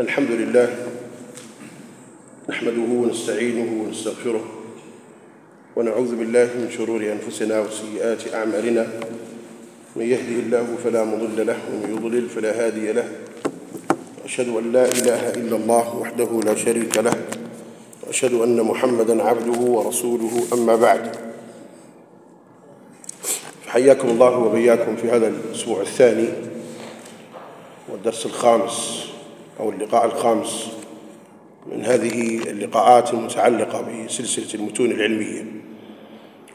الحمد لله نحمده ونستعينه ونستغفره ونعوذ بالله من شرور أنفسنا وسيئات أعمالنا. من يهده الله فلا مضل له ومن يضلل فلا هادي له. أشهد أن لا إله إلا الله وحده لا شريك له. وأشهد أن محمدا عبده ورسوله أما بعد. حياكم الله وبياكم في هذا الأسبوع الثاني والدرس الخامس. أو اللقاء الخامس من هذه اللقاءات المتعلقة بسلسلة المتون العلمية.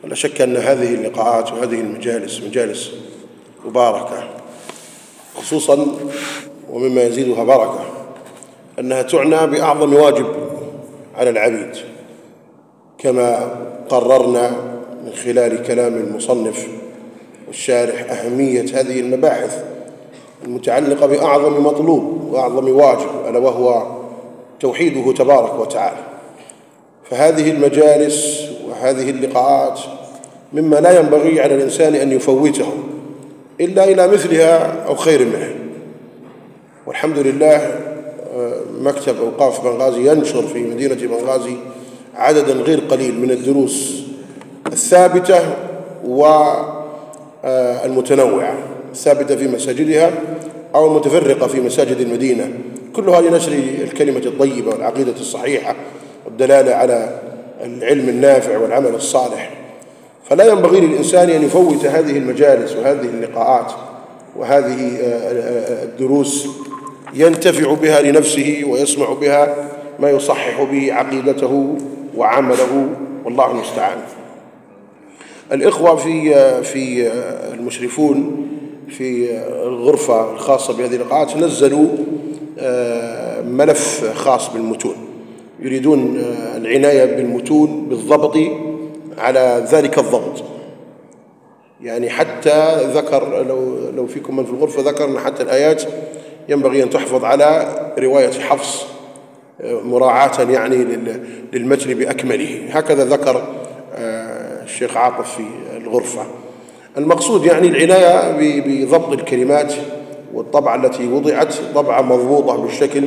ولا شك أن هذه اللقاءات وهذه المجالس مجالس مباركة خصوصا ومما يزيدها بركة أنها تعنى بأعظم واجب على العبيد كما قررنا من خلال كلام المصنف والشارح أهمية هذه المباحث المتعلقة بأعظم مطلوب وأعظم واجب ألا وهو توحيده تبارك وتعالى. فهذه المجالس وهذه اللقاءات مما لا ينبغي على الإنسان أن يفوته إلا إلى مثلها أو خير منها والحمد لله مكتب أوقاف بنغازي ينشر في مدينة بنغازي عددا غير قليل من الدروس الثابتة والمتنوعة الثابتة في مساجدها أو المتفرقة في مساجد المدينة. كلها لنشر الكلمة الطيبة والعقيدة الصحيحة والدلالة على العلم النافع والعمل الصالح. فلا ينبغي للإنسان أن يفوت هذه المجالس وهذه اللقاءات وهذه الدروس ينتفع بها لنفسه ويسمع بها ما يصحح به عقيدته وعمله. والله المستعان. الإخوة في في المشرفون في الغرفة الخاصة بهذه اللقاءات نزلوا ملف خاص بالمتون. يريدون العناية بالمتون بالضبط على ذلك الضبط. يعني حتى ذكر لو لو فيكم من في الغرفة ذكر أن حتى الآيات ينبغي أن تحفظ على رواية حفص مراعاة يعني للمتن بأكمله. هكذا ذكر الشيخ عاطف في الغرفة. المقصود يعني العناية بضبط الكلمات والطبعة التي وضعت طبعة مضبوطة بالشكل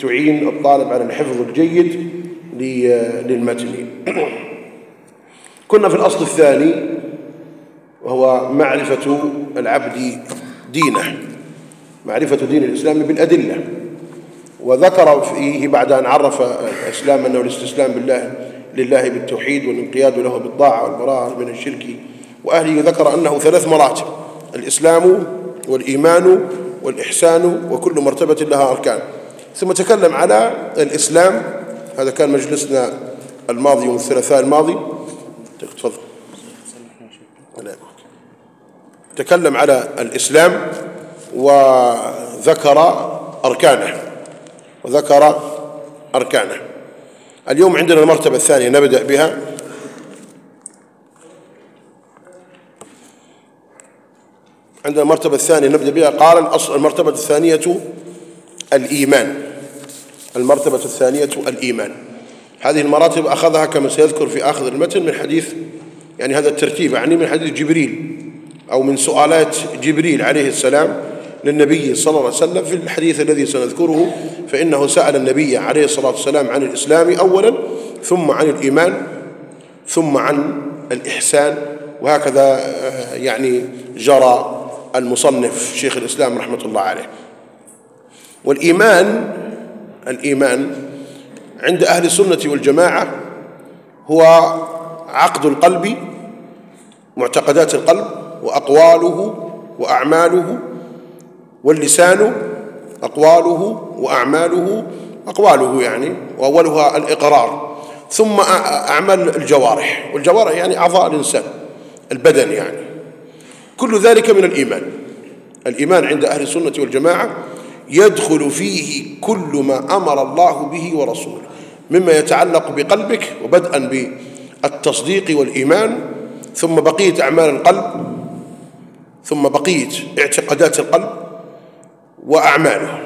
تعين الطالب على الحفظ الجيد للمتن. كنا في الأصل الثاني وهو معرفة العبد دينه معرفة دين الإسلام بالأدلة. وذكر فيه بعد أن عرف الإسلام أنه الاستسلام بالله لله بالتوحيد والانقياد له بالطاعة والبراءة من الشرك وأهله ذكر أنه ثلاث مراتب الإسلام والإيمان والإحسان وكل مرتبة لها أركان. ثم تكلم على الإسلام. هذا كان مجلسنا الماضي يوم الثلاثاء الماضي. تفضل. تكلم على الإسلام وذكر أركانه. وذكر أركانه. اليوم عندنا المرتبة الثانية نبدأ بها. عندنا المرتبة الثانية نبدأ بها قال الأصل المرتبة الثانية الإيمان. المرتبة الثانية الإيمان. هذه المراتب أخذها كما سيذكر في آخر المتن من حديث يعني هذا الترتيب يعني من حديث جبريل أو من سؤالات جبريل عليه السلام للنبي صلى الله عليه وسلم في الحديث الذي سنذكره. فإنه سأل النبي عليه الصلاة والسلام عن الإسلام أولا ثم عن الإيمان ثم عن الإحسان وهكذا يعني جرى المصنف شيخ الإسلام رحمة الله عليه. والإيمان الإيمان عند أهل السنة والجماعة هو عقد القلب معتقدات القلب وأقواله وأعماله واللسان أقواله وأعماله أقواله يعني وأولها الإقرار. ثم أعمال الجوارح. والجوارح يعني أعضاء الإنسان البدن يعني. كل ذلك من الإيمان. الإيمان عند أهل السنة والجماعة يدخل فيه كل ما أمر الله به ورسوله مما يتعلق بقلبك وبدءا بالتصديق والإيمان ثم بقية أعمال القلب ثم بقية اعتقادات القلب وأعماله.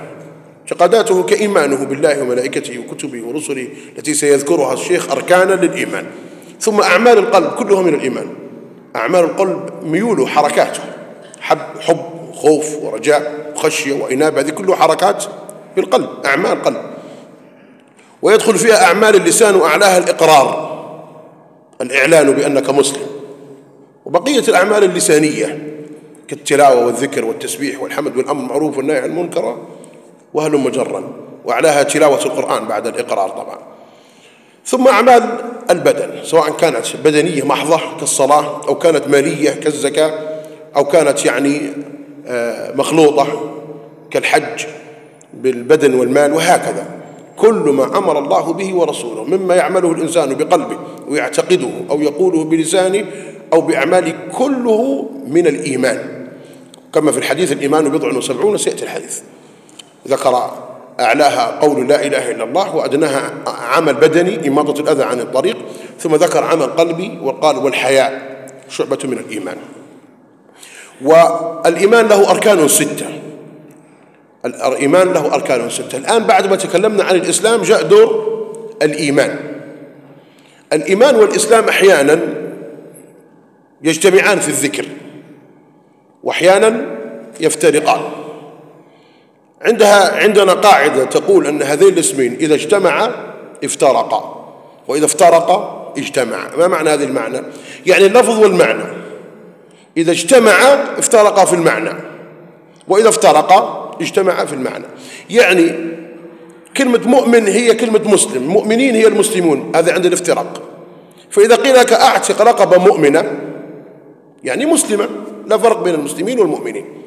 اعتقاداته كإيمانه بالله وملائكته وكتبه ورسله التي سيذكرها الشيخ أركانا للإيمان. ثم أعمال القلب كلها من الإيمان. أعمال القلب ميوله حركاته حب حب خوف ورجاء وخشية وإنابة هذه كلها حركات في القلب أعمال قلب ويدخل فيها أعمال اللسان وأعلاها الإقرار. الإعلان بأنك مسلم. وبقية الأعمال اللسانية كالتلاوة والذكر والتسبيح والحمد والأمر المعروف والنهي عن المنكر وهل مجرا؟ وأعلاها تلاوة القرآن بعد الإقرار طبعا. ثم أعمال البدن سواء كانت بدنية محضة كالصلاة أو كانت مالية كالزكاة أو كانت يعني آه، مخلوطة كالحج بالبدن والمال وهكذا. كل ما أمر الله به ورسوله مما يعمله الإنسان بقلبه ويعتقده أو يقوله بلسانه أو بأعماله كله من الإيمان. كما في الحديث الإيمان بضع وسبعون سيأتي الحديث. ذكر أعلاها قول لا إله إلا الله وأدناها عمل بدني إماطة الأذى عن الطريق ثم ذكر عمل قلبي وقال والحياء شعبة من الإيمان. والإيمان له أركان ستة. الإيمان له أركان ستة. الآن بعد ما تكلمنا عن الإسلام جاء دور الإيمان. الإيمان والإسلام أحيانا يجتمعان في الذكر وأحيانا يفترقان. عندها عندنا قاعدة تقول أن هذين الاسمين إذا اجتمعا افترقا. وإذا افترقا اجتمعا ما معنى هذه المعنى؟ يعني اللفظ والمعنى. إذا اجتمعا افترقا في المعنى. وإذا افترقا اجتمعا في المعنى. يعني كلمة مؤمن هي كلمة مسلم. مؤمنين هي المسلمون. هذا عند الافتراق. فإذا قيل لك أعتق رقبة مؤمنة يعني مسلمة لا فرق بين المسلمين والمؤمنين.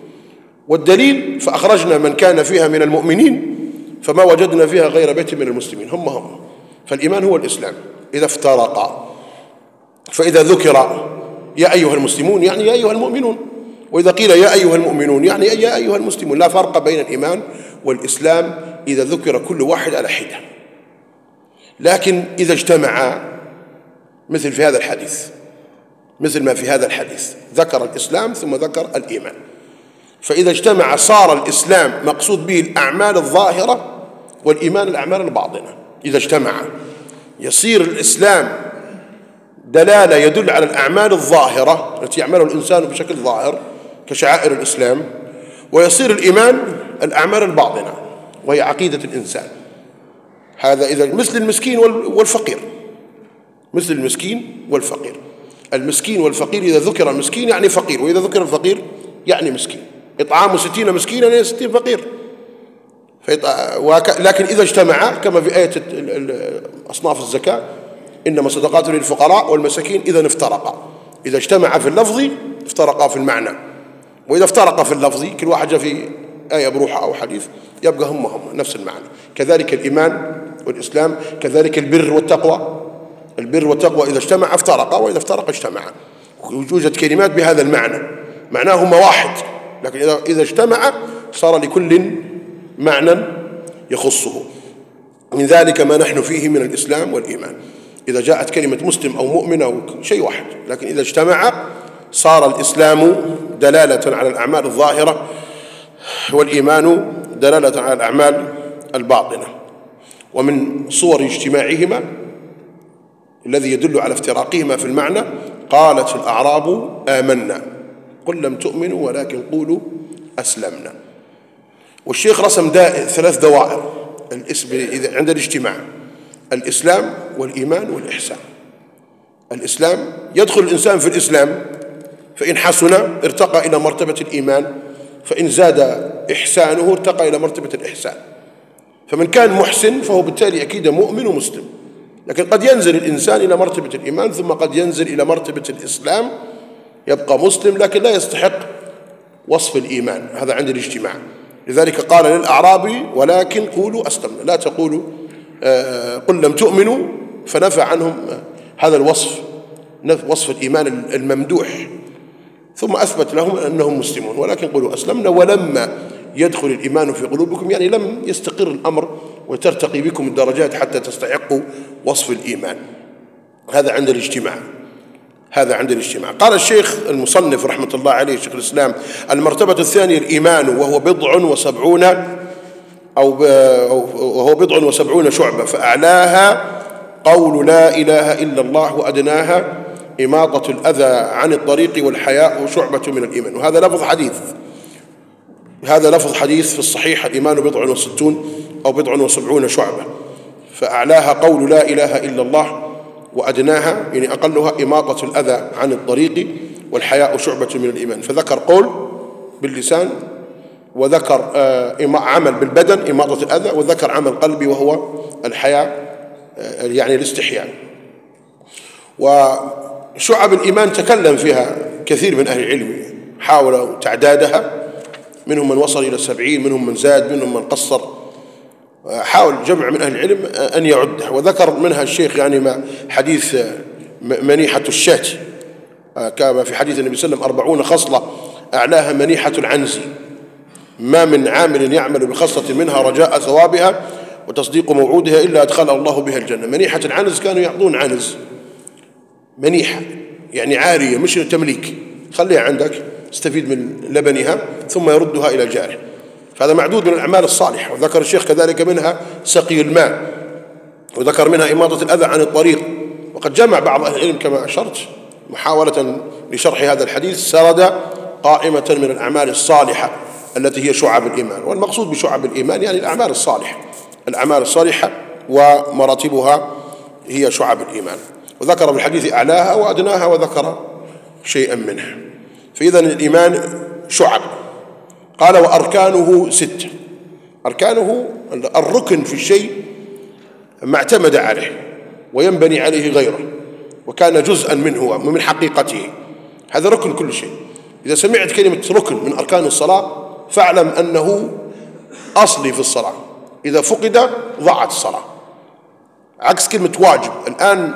والدليل فأخرجنا من كان فيها من المؤمنين فما وجدنا فيها غير بيت من المسلمين. هم هم. فالإيمان هو الإسلام. إذا افترقا فإذا ذكر يا أيها المسلمون يعني يا أيها المؤمنون. وإذا قيل يا أيها المؤمنون يعني يا أيها المسلمون. لا فرق بين الإيمان والإسلام إذا ذكر كل واحد على حدة. لكن إذا اجتمعا مثل في هذا الحديث مثل ما في هذا الحديث ذكر الإسلام ثم ذكر الإيمان. فإذا اجتمع صار الإسلام مقصود به الأعمال الظاهرة والإيمان الأعمال الباطنة. إذا اجتمع يصير الإسلام دلالة يدل على الأعمال الظاهرة التي يعملها الإنسان بشكل ظاهر كشعائر الإسلام ويصير الإيمان الأعمال الباطنة وهي عقيدة الإنسان. هذا إذا مثل المسكين والفقير. مثل المسكين والفقير. المسكين والفقير إذا ذكر المسكين يعني فقير وإذا ذكر الفقير يعني مسكين. إطعام ستين مسكينا يعني ستين فقير. لكن إذا اجتمع كما في آية أصناف الزكاة إنما صدقات للفقراء والمساكين إذا افترقا. إذا اجتمع في اللفظ افترقا في المعنى. وإذا افترقا في اللفظ كل واحد جاء في آية بروحة أو حديث يبقى هم هم نفس المعنى. كذلك الإيمان والإسلام كذلك البر والتقوى. البر والتقوى إذا اجتمع افترقا وإذا افترق اجتمعا يوجد كلمات بهذا المعنى. معناهما واحد لكن إذا اجتمع صار لكل معنى يخصه. من ذلك ما نحن فيه من الإسلام والإيمان. إذا جاءت كلمة مسلم أو مؤمن أو شيء واحد لكن إذا اجتمع صار الإسلام دلالة على الأعمال الظاهرة والإيمان دلالة على الأعمال الباطنة. ومن صور اجتماعهما الذي يدل على افتراقهما في المعنى قالت الأعراب آمنا. قل لم تؤمنوا ولكن قولوا أسلمنا. والشيخ رسم دائر ثلاث دوائر. عند الاجتماع. الإسلام والإيمان والإحسان. الإسلام يدخل الإنسان في الإسلام فإن حسن ارتقى إلى مرتبة الإيمان فإن زاد إحسانه ارتقى إلى مرتبة الإحسان. فمن كان محسن فهو بالتالي أكيد مؤمن ومسلم. لكن قد ينزل الإنسان إلى مرتبة الإيمان ثم قد ينزل إلى مرتبة الإسلام يبقى مسلم لكن لا يستحق وصف الإيمان هذا عند الاجتماع. لذلك قال للأعرابي ولكن قولوا أسلمنا. لا تقولوا آه، قل لم تؤمنوا فنفى عنهم هذا الوصف وصف الإيمان الممدوح. ثم أثبت لهم أنهم مسلمون ولكن قولوا أسلمنا. ولما يدخل الإيمان في قلوبكم يعني لم يستقر الأمر وترتقي بكم الدرجات حتى تستحقوا وصف الإيمان. هذا عند الاجتماع. هذا عند الاجتماع. قال الشيخ المصنف رحمة الله عليه شيخ الإسلام المرتبة الثانية الإيمان وهو بضع وسبعون أو وهو بضع وسبعون شعبة فأعلاها قول لا إله إلا الله وأدناها إماطة الأذى عن الطريق والحياء شعبة من الإيمان. وهذا لفظ حديث. هذا لفظ حديث في الصحيح الإيمان بضع وستون أو بضع وسبعون شعبة. فأعلاها قول لا إله إلا الله وأدناها يعني أقلها إماطة الأذى عن الطريق والحياء شعبة من الإيمان. فذكر قول باللسان وذكر آه، عمل بالبدن إماطة الأذى وذكر عمل قلبي وهو الحياء آه، يعني الاستحياء. وشعب الإيمان تكلم فيها كثير من أهل العلم حاولوا تعدادها منهم من وصل إلى السبعين منهم من زاد منهم من قصر حاول جمع من أهل العلم أن يعدها وذكر منها الشيخ يعني ما حديث منيحة الشاة كما في حديث النبي صلى الله عليه وسلم أربعون خصلة أعلاها منيحة العنز. ما من عامل يعمل بخصلة منها رجاء ثوابها وتصديق موعودها إلا أدخله الله بها الجنة. منيحة العنز كانوا يعطون عنز. منيحة يعني عارية مش تمليك. خليها عندك استفيد من لبنها ثم يردها إلى جاره. فهذا معدود من الأعمال الصالحة وذكر الشيخ كذلك منها سقي الماء وذكر منها إماطة الأذى عن الطريق وقد جمع بعض أهل العلم كما أشرت محاولة لشرح هذا الحديث سرد قائمة من الأعمال الصالحة التي هي شعب الإيمان والمقصود بشعب الإيمان يعني الأعمال الصالحة الأعمال الصالحة ومراتبها هي شعب الإيمان. وذكر في الحديث أعلاها وأدناها وذكر شيئا منها. فإذا الإيمان شعب. قال وأركانه ستة. أركانه الركن في الشيء ما اعتمد عليه وينبني عليه غيره وكان جزءا منه ومن حقيقته. هذا ركن كل شيء. إذا سمعت كلمة ركن من أركان الصلاة فاعلم أنه أصلي في الصلاة. إذا فقد ضاعت الصلاة. عكس كلمة واجب. الآن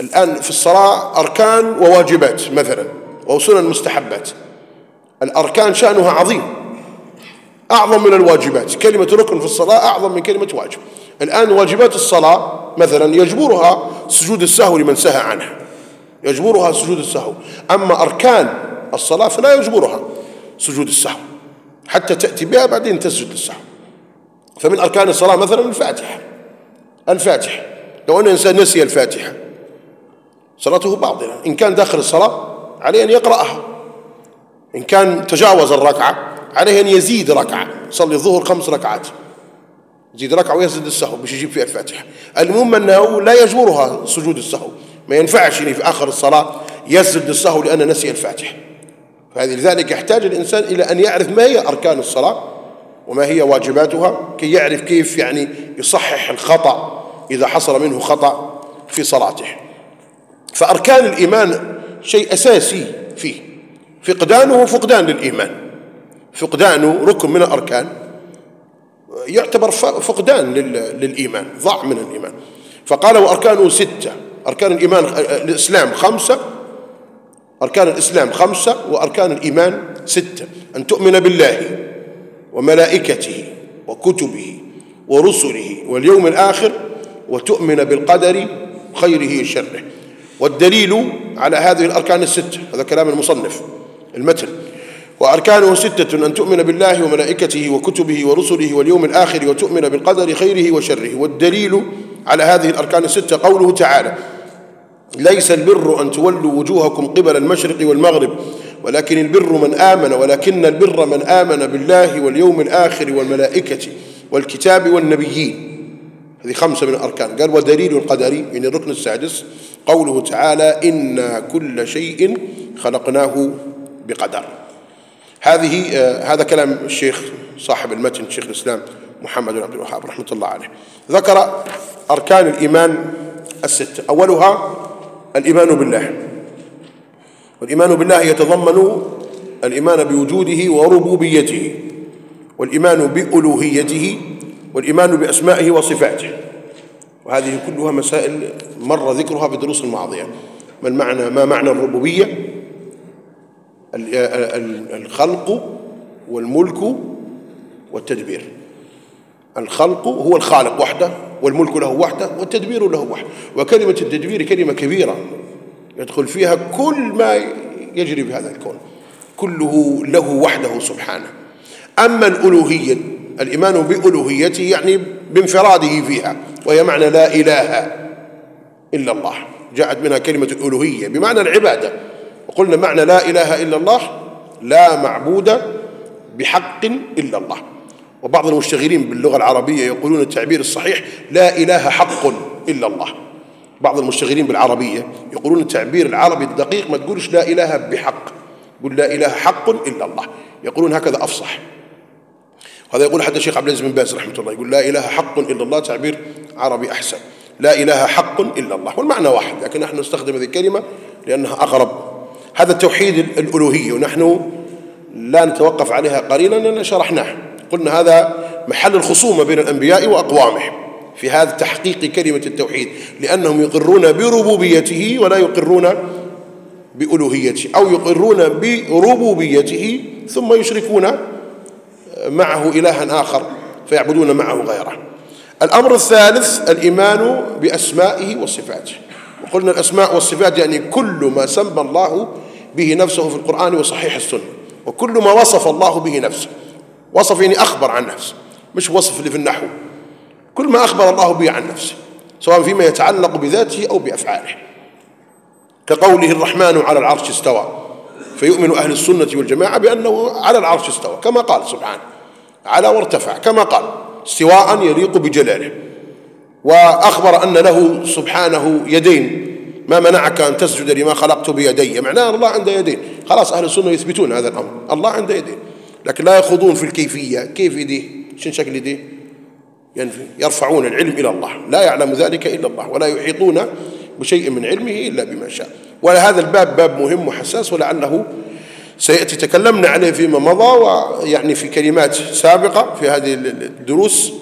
الآن في الصلاة أركان وواجبات مثلا وسنن مستحبات. الأركان شأنها عظيم. أعظم من الواجبات. كلمة ركن في الصلاة أعظم من كلمة واجب. الآن واجبات الصلاة مثلا يجبرها سجود السهو لمن سهى عنها يجبرها سجود السهو. أما أركان الصلاة فلا يجبرها سجود السهو. حتى تأتي بها بعدين تسجد السهو. فمن أركان الصلاة مثلا الفاتحة. الفاتحة. لو أن الإنسان نسي الفاتحة صلاته باطلة. إن كان داخل الصلاة عليه أن يقرأها. إن كان تجاوز الركعة عليه أن يزيد ركعة يصلي الظهر خمس ركعات. يزيد ركعة ويزيد السهو باش يجيب فيها الفاتحة. المهم أنه لا يجبرها سجود السهو. ما ينفعش في آخر الصلاة يسجد السهو لأنه نسي الفاتحة. فهذه لذلك يحتاج الإنسان إلى أن يعرف ما هي أركان الصلاة وما هي واجباتها كي يعرف كيف يعني يصحح الخطأ إذا حصل منه خطأ في صلاته. فأركان الإيمان شيء أساسي فيه. فقدانه فقدان للإيمان. فقدانه ركن من الأركان. يعتبر فقدان للإيمان ضع من الإيمان. فقال وأركانه ستة. أركان الإيمان الإسلام خمسة. أركان الإسلام خمسة وأركان الإيمان ستة. أن تؤمن بالله وملائكته وكتبه ورسله واليوم الآخر وتؤمن بالقدر خيره وشره والدليل على هذه الأركان الستة. هذا كلام المصنف. المتن وأركانه ستة أن تؤمن بالله وملائكته وكتبه ورسله واليوم الآخر وتؤمن بالقدر خيره وشره. والدليل على هذه الأركان الستة قوله تعالى ليس البر أن تولوا وجوهكم قبل المشرق والمغرب ولكن البر من آمن ولكن البر من آمن بالله واليوم الآخر والملائكة والكتاب والنبيين. هذه خمسة من الأركان. قال ودليل القدري يعني الركن السادس قوله تعالى إنا كل شيء خلقناه بقدر. هذه آه هذا كلام الشيخ صاحب المتن شيخ الإسلام محمد بن عبد الوهاب رحمة الله عليه. ذكر أركان الإيمان الستة أولها الإيمان بالله. والإيمان بالله يتضمن الإيمان بوجوده وربوبيته والإيمان بألوهيته والإيمان بأسمائه وصفاته. وهذه كلها مسائل مر ذكرها في الدروس الماضية ما معنى ما معنى الربوبية؟ الخلق والملك والتدبير. الخلق هو الخالق وحده والملك له وحده والتدبير له وحده. وكلمة التدبير كلمة كبيرة يدخل فيها كل ما يجري في هذا الكون. كله له وحده سبحانه. أما الألوهية الإيمان بألوهيته يعني بانفراده فيها وهي معنى لا إله إلا الله. جاءت منها كلمة الألوهية بمعنى العبادة. وقلنا معنى لا إله إلا الله لا معبود بحق إلا الله. وبعض المشتغلين باللغة العربية يقولون التعبير الصحيح لا إله حق إلا الله. بعض المشتغلين بالعربية يقولون التعبير العربي الدقيق ما تقولش لا إله بحق قل لا إله حق إلا الله. يقولون هكذا أفصح. هذا يقول حتى الشيخ عبد العزيز بن باز رحمة الله يقول لا إله حق إلا الله تعبير عربي أحسن. لا إله حق إلا الله والمعنى واحد لكن نحن نستخدم هذه الكلمة لأنها أقرب هذا التوحيد الألوهية ونحن لا نتوقف عليها قليلا لأن شرحناه. قلنا هذا محل الخصومة بين الأنبياء وأقوامهم في هذا تحقيق كلمة التوحيد لأنهم يقرون بربوبيته ولا يقرون بألوهيته أو يقرون بربوبيته ثم يشركون معه إلها آخر فيعبدون معه غيره. الأمر الثالث الإيمان بأسمائه وصفاته. وقلنا الأسماء والصفات يعني كل ما سمى الله به نفسه في القرآن وصحيح السنة. وكل ما وصف الله به نفسه. وصف يعني أخبر عن نفسه. مش وصف اللي في النحو. كل ما أخبر الله به عن نفسه. سواء فيما يتعلق بذاته أو بأفعاله. كقوله الرحمن على العرش استوى. فيؤمن أهل السنة والجماعة بأنه على العرش استوى. كما قال سبحانه. على وارتفع. كما قال. استواء يليق بجلاله. وأخبر أن له سبحانه يدين. ما منعك أن تسجد لما خلقت بيدي. معناه الله عنده يدين خلاص أهل السنة يثبتون هذا الأمر. الله عنده يدين لكن لا يخوضون في الكيفية. كيف يديه؟ شن شكل يديه؟ يعني يرفعون العلم إلى الله. لا يعلم ذلك إلا الله ولا يحيطون بشيء من علمه إلا بما شاء. ولهذا الباب باب مهم وحساس ولعله سيأتي. تكلمنا عليه فيما مضى ويعني في كلمات سابقة في هذه الدروس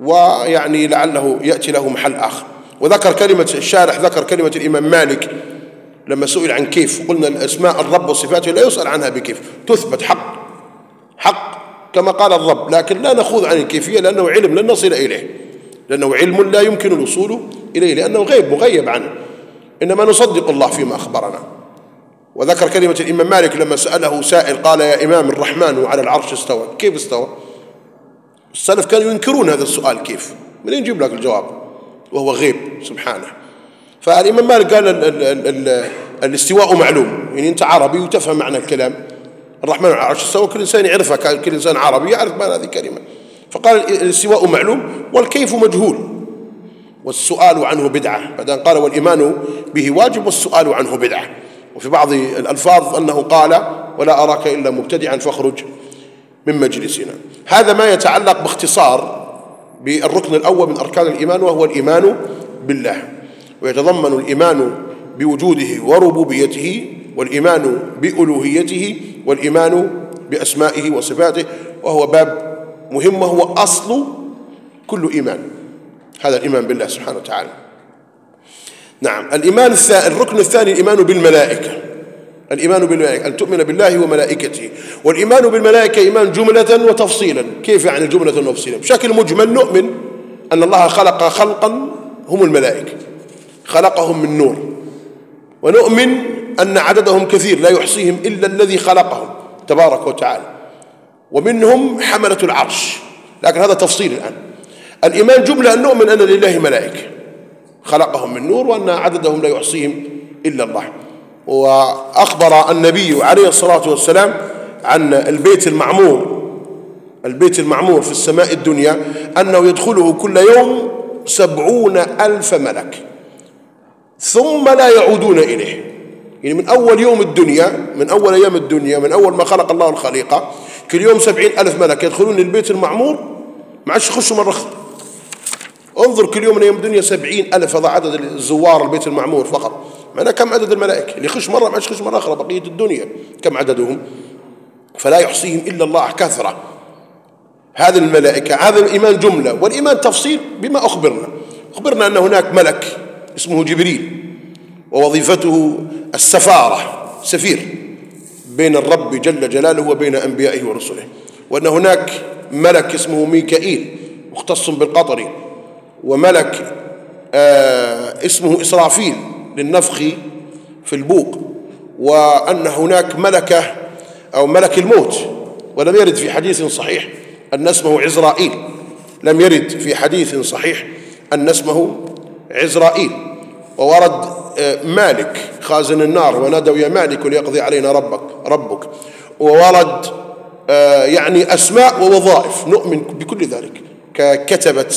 ويعني لعله يأتي له محل آخر. وذكر كلمة الشارح ذكر كلمة الإمام مالك لما سئل عن كيف قلنا الأسماء الرب وصفاته لا يسأل عنها بكيف تثبت حق حق كما قال الرب لكن لا نخوض عن الكيفية لأنه علم لن نصل إليه لأنه علم لا يمكن الوصول إليه لأنه غيب مغيب عنه إنما نصدق الله فيما أخبرنا. وذكر كلمة الإمام مالك لما سأله سائل قال يا إمام الرحمن على العرش استوى. كيف استوى؟ السلف كانوا ينكرون هذا السؤال كيف؟ من يجيب لك الجواب؟ وهو غيب سبحانه. فالإمام مالك قال ال ال ال ال الاستواء معلوم. يعني أنت عربي وتفهم معنى الكلام. الرحمن على العرش استوى كل إنسان يعرفها كل إنسان عربي يعرف معنى هذه الكلمة. فقال الاستواء معلوم والكيف مجهول. والسؤال عنه بدعة. بعدين قال والإيمان به واجب والسؤال عنه بدعة. وفي بعض الألفاظ أنه قال ولا أراك إلا مبتدعا فاخرج من مجلسنا. هذا ما يتعلق باختصار بالركن الأول من أركان الإيمان وهو الإيمان بالله. ويتضمن الإيمان بوجوده وربوبيته والإيمان بألوهيته والإيمان بأسمائه وصفاته وهو باب مهم وهو أصل كل إيمان. هذا الإيمان بالله سبحانه وتعالى. نعم الإيمان الركن الثاني الإيمان بالملائكة. الإيمان بالملائكة أن تؤمن بالله وملائكته. والإيمان بالملائكة إيمان جملة وتفصيلا. كيف يعني جملة وتفصيلا؟ بشكل مجمل نؤمن أن الله خلق خلقا هم الملائكة خلقهم من نور. ونؤمن أن عددهم كثير لا يحصيهم إلا الذي خلقهم تبارك وتعالى. ومنهم حملة العرش. لكن هذا تفصيل الآن. الإيمان جملة أن نؤمن أن لله ملائكة خلقهم من نور وأن عددهم لا يحصيهم إلا الله. وأخبر النبي عليه الصلاة والسلام عن البيت المعمور البيت المعمور في السماء الدنيا أنه يدخله كل يوم سبعون ألف ملك ثم لا يعودون إليه. يعني من أول يوم الدنيا من أول أيام الدنيا من أول ما خلق الله الخليقة كل يوم سبعين ألف ملك يدخلون للبيت المعمور ما عادش يخشوا مرة أخرى انظر كل يوم من أيام الدنيا سبعين ألف هذا عدد الزوار البيت المعمور فقط. معناه كم عدد الملائكة؟ اللي يخش مرة ما يخش مرة أخرى بقية الدنيا. كم عددهم؟ فلا يحصيهم إلا الله كثرة. هذه الملائكة هذا الإيمان جملة والإيمان تفصيل بما أخبرنا. أخبرنا أن هناك ملك اسمه جبريل ووظيفته السفارة سفير بين الرب جل جلاله وبين أنبيائه ورسله. وأن هناك ملك اسمه ميكائيل مختص بالقطر وملك آه اسمه إسرافيل. للنفخ في البوق وأن هناك ملكة أو ملك الموت ولم يرد في حديث صحيح أن اسمه عزرائيل. لم يرد في حديث صحيح أن اسمه عزرائيل. وورد آه، مالك خازن النار ونادوا يا مالك ليقضي علينا ربك ربك. وورد آه، يعني أسماء ووظائف. نؤمن بكل ذلك. ككتبة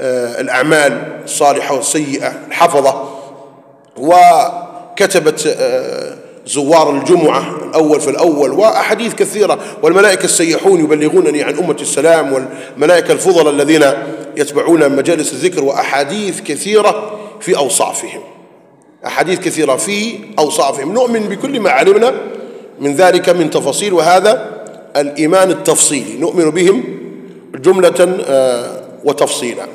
آه، الأعمال الصالحة والسيئة الحفظة. وكتبة آه، زوار الجمعة الأول في الأول وأحاديث كثيرة والملائكة السيحون يبلغونني عن أمة السلام والملائكة الفضل الذين يتبعون مجالس الذكر وأحاديث كثيرة في أوصافهم. أحاديث كثيرة في أوصافهم. نؤمن بكل ما علمنا من ذلك من تفاصيل وهذا الإيمان التفصيلي. نؤمن بهم جملة آه، وتفصيلا.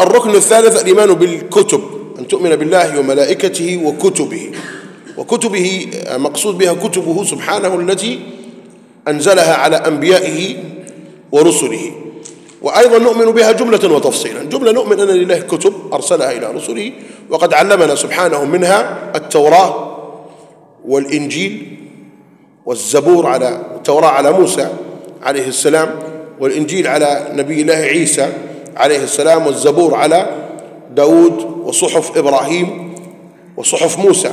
الركن الثالث الإيمان بالكتب. أن تؤمن بالله وملائكته وكتبه. وكتبه آه، مقصود بها كتبه سبحانه التي أنزلها على أنبيائه ورسله. وأيضا نؤمن بها جملة وتفصيلا. جملة نؤمن أن لله كتب أرسلها إلى رسله وقد علمنا سبحانه منها التوراة والإنجيل والزبور على التوراة على موسى عليه السلام والإنجيل على نبي الله عيسى عليه السلام والزبور على داود وصحف إبراهيم وصحف موسى.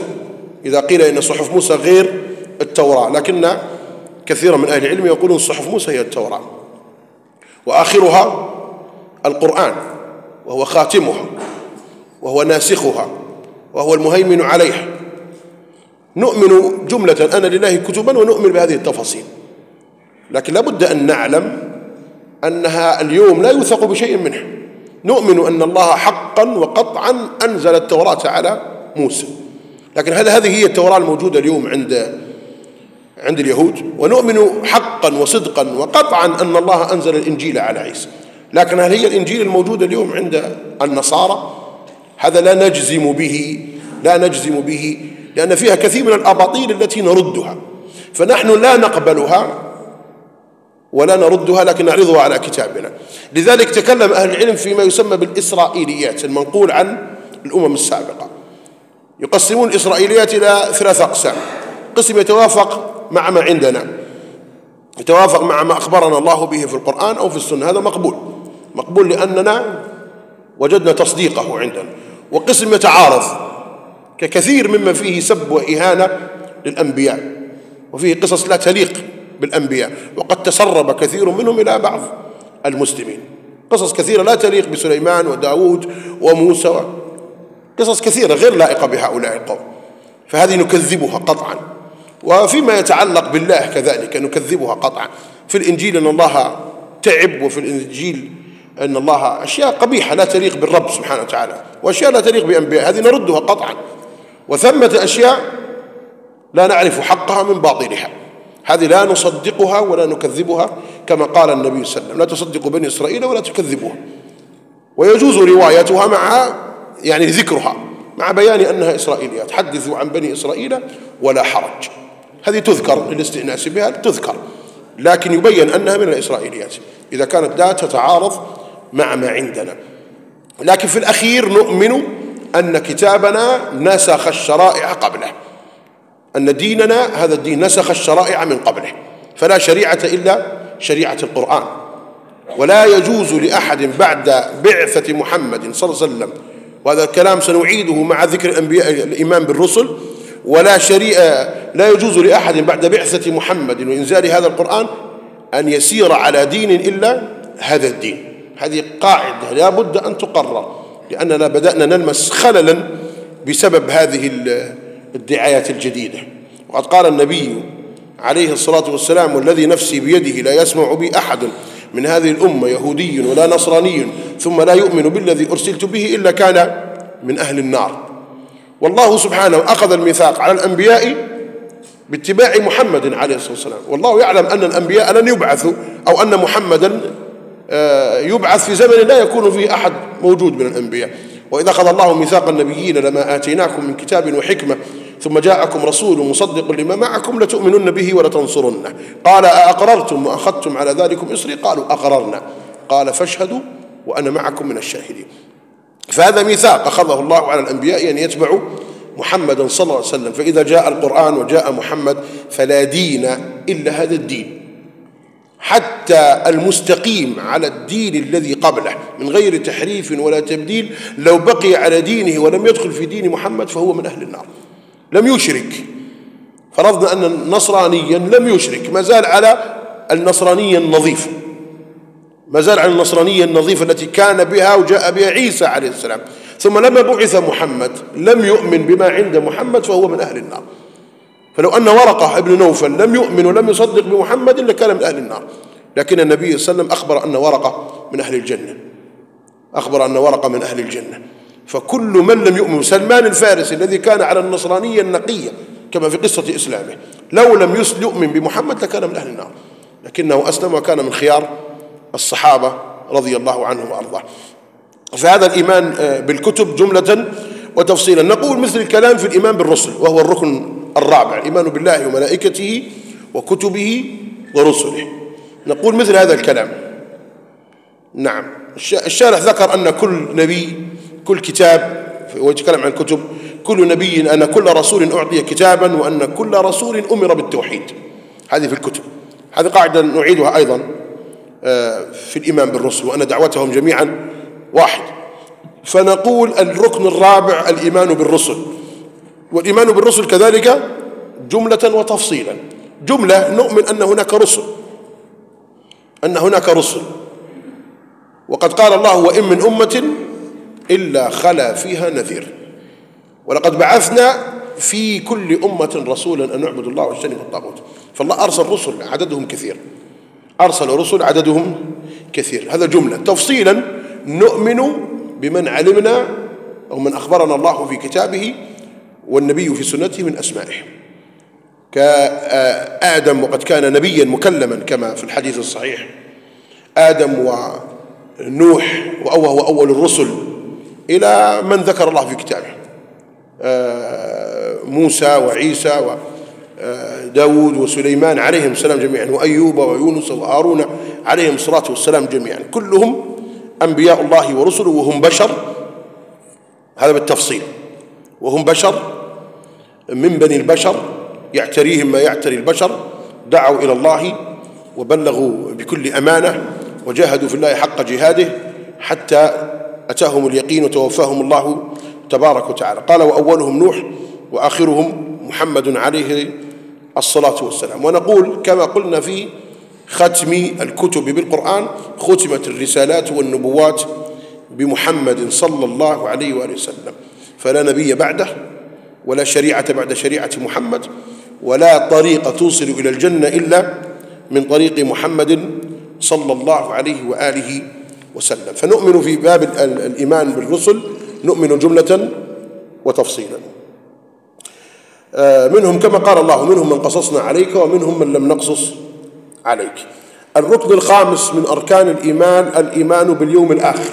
إذا قيل إن صحف موسى غير التوراة لكن كثيرا من أهل العلم يقولون صحف موسى هي التوراة. وآخرها القرآن وهو خاتمها وهو ناسخها وهو المهيمن عليها. نؤمن جملة أن لله كتبا ونؤمن بهذه التفاصيل. لكن لابد أن نعلم أنها اليوم لا يوثق بشيء منها. نؤمن أن الله حقا وقطعا أنزل التوراة على موسى. لكن هل هذه هي التوراة الموجودة اليوم عند عند اليهود؟ ونؤمن حقا وصدقا وقطعا أن الله أنزل الإنجيل على عيسى. لكن هل هي الإنجيل الموجودة اليوم عند النصارى؟ هذا لا نجزم به لا نجزم به لأن فيها كثير من الأباطيل التي نردها. فنحن لا نقبلها. ولا نردها لكن نعرضها على كتابنا. لذلك تكلم أهل العلم فيما يسمى بالإسرائيليات المنقول عن الأمم السابقة. يقسمون الإسرائيليات إلى ثلاث أقسام. قسم يتوافق مع ما عندنا. يتوافق مع ما أخبرنا الله به في القرآن أو في السنة. هذا مقبول. مقبول لأننا وجدنا تصديقه عندنا. وقسم يتعارض. ككثير مما فيه سب وإهانة للأنبياء. وفيه قصص لا تليق بالأنبياء. وقد تسرب كثير منهم إلى بعض المسلمين. قصص كثيرة لا تليق بسليمان وداود وموسى قصص كثيرة غير لائقة بهؤلاء القوم. فهذه نكذبها قطعا. وفيما يتعلق بالله كذلك نكذبها قطعا. في الإنجيل أن الله تعب وفي الإنجيل أن الله أشياء قبيحة لا تليق بالرب سبحانه وتعالى وأشياء لا تليق بأنبياء. هذه نردها قطعا. وثمة أشياء لا نعرف حقها من باطلها. هذه لا نصدقها ولا نكذبها كما قال النبي صلى الله عليه وسلم. لا تصدقوا بني إسرائيل ولا تكذبوها ويجوز روايتها مع يعني ذكرها مع بيان أنها إسرائيليات. حدثوا عن بني إسرائيل ولا حرج. هذه تذكر للاستئناس بها تذكر. لكن يبين أنها من الإسرائيليات. إذا كانت لا تتعارض مع ما عندنا. لكن في الأخير نؤمن أن كتابنا نسخ الشرائع قبله. أن ديننا هذا الدين نسخ الشرائع من قبله فلا شريعة إلا شريعة القرآن. ولا يجوز لأحد بعد بعثة محمد صلى الله عليه وسلم وهذا الكلام سنعيده مع ذكر الأنبياء الإيمان بالرسل ولا شريعة لا يجوز لأحد بعد بعثة محمد وإنزال هذا القرآن أن يسير على دين إلا هذا الدين. هذه قاعدة لا بد أن تقرر لأننا بدأنا نلمس خللا بسبب هذه الدعايات الجديدة. وقد قال النبي عليه الصلاة والسلام والذي نفسي بيده لا يسمع بي أحد من هذه الأمة يهودي ولا نصراني ثم لا يؤمن بالذي أرسلت به إلا كان من أهل النار. والله سبحانه أخذ الميثاق على الأنبياء باتباع محمد عليه الصلاة والسلام. والله يعلم أن الأنبياء لن يبعثوا أو أن محمدا آه، يبعث في زمن لا يكون فيه أحد موجود من الأنبياء. وإذا أخذ الله ميثاق النبيين لما آتيناكم من كتاب وحكمة ثم جاءكم رسول مصدق لما معكم لتؤمنن به ولتنصرنه. قال أأقررتم وأخذتم على ذلكم إصري؟ قالوا أقررنا. قال فاشهدوا وأنا معكم من الشاهدين. فهذا ميثاق أخذه الله على الأنبياء أن يتبعوا محمدا صلى الله عليه وسلم. فإذا جاء القرآن وجاء محمد فلا دين إلا هذا الدين. حتى المستقيم على الدين الذي قبله من غير تحريف ولا تبديل لو بقي على دينه ولم يدخل في دين محمد فهو من أهل النار. لم يشرك. فرضنا أن نصرانيا لم يشرك. ما زال على النصرانية النظيفة. ما زال على النصرانية النظيفة التي كان بها وجاء بها عيسى عليه السلام. ثم لما بعث محمد لم يؤمن بما عند محمد فهو من أهل النار. فلو أن ورقة ابن نوفل لم يؤمن ولم يصدق بمحمد لكان من أهل النار. لكن النبي صلى الله عليه وسلم أخبر أن ورقة من أهل الجنة. أخبر أن ورقة من أهل الجنة. فكل من لم يؤمن سلمان الفارسي الذي كان على النصرانية النقية كما في قصة إسلامه لو لم يؤمن بمحمد لكان من أهل النار. لكنه أسلم وكان من خيار الصحابة رضي الله عنهم وأرضاه. فهذا الإيمان آه، بالكتب جملة وتفصيلا نقول مثل الكلام في الإيمان بالرسل وهو الركن الرابع الإيمان بالله وملائكته وكتبه ورسله. نقول مثل هذا الكلام. نعم الشارح ذكر أن كل نبي كل كتاب ويتكلم عن الكتب كل نبي أن كل رسول أعطي كتابا وأن كل رسول أمر بالتوحيد. هذه في الكتب. هذه قاعدة نعيدها أيضا آه، في الإيمان بالرسل وأن دعوتهم جميعا واحد. فنقول الركن الرابع الإيمان بالرسل. والإيمان بالرسل كذلك جملة وتفصيلا. جملة نؤمن أن هناك رسل. أن هناك رسل. وقد قال الله وإن من أمة إلا خلا فيها نذير. ولقد بعثنا في كل أمة رسولا أن نعبد الله واجتنبوا الطاغوت فالله أرسل رسل عددهم كثير. أرسل رسل عددهم كثير. هذا جملة. تفصيلا نؤمن بمن علمنا أو من أخبرنا الله في كتابه والنبي في سنته من أسمائه. كآدم وقد كان نبيا مكلما كما في الحديث الصحيح. آدم ونوح وهو أول الرسل إلى من ذكر الله في كتابه. آه، موسى وعيسى وداود وسليمان عليهم السلام جميعا وأيوب ويونس وهارون عليهم الصلاة والسلام جميعا. كلهم أنبياء الله ورسله وهم بشر. هذا بالتفصيل. وهم بشر. من بني البشر يعتريهم ما يعتري البشر. دعوا إلى الله وبلغوا بكل أمانة وجاهدوا في الله حق جهاده حتى أتاهم اليقين وتوفاهم الله تبارك وتعالى. قال وأولهم نوح وآخرهم محمد عليه الصلاة والسلام. ونقول كما قلنا في ختم الكتب بالقرآن ختمت الرسالات والنبوات بمحمد صلى الله عليه وآله وسلم. فلا نبي بعده ولا شريعة بعد شريعة محمد ولا طريق توصل إلى الجنة إلا من طريق محمد صلى الله عليه وآله وسلم فنؤمن في باب الإيمان بالرسل نؤمن جملة وتفصيلا. آه، منهم كما قال الله منهم من قصصنا عليك ومنهم من لم نقصص عليك. الركن الخامس من أركان الإيمان الإيمان باليوم الآخر.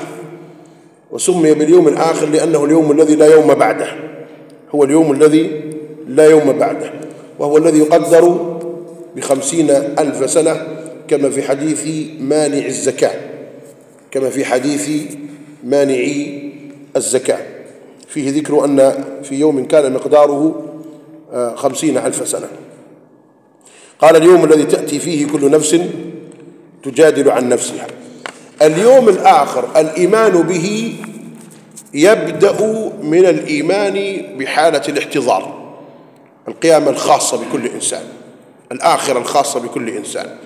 وسمي باليوم الآخر لأنه اليوم الذي لا يوم بعده. هو اليوم الذي لا يوم بعده. وهو الذي يقدر بخمسين ألف سنة كما في حديث مانع الزكاة. كما في حديث مانعي الزكاة. فيه ذكر أن في يوم كان مقداره آه، خمسين ألف سنة. قال اليوم الذي تأتي فيه كل نفس تجادل عن نفسها. اليوم الآخر الإيمان به يبدأ من الإيمان بحالة الاحتضار القيامة الخاصة بكل إنسان الآخرة الخاصة بكل إنسان.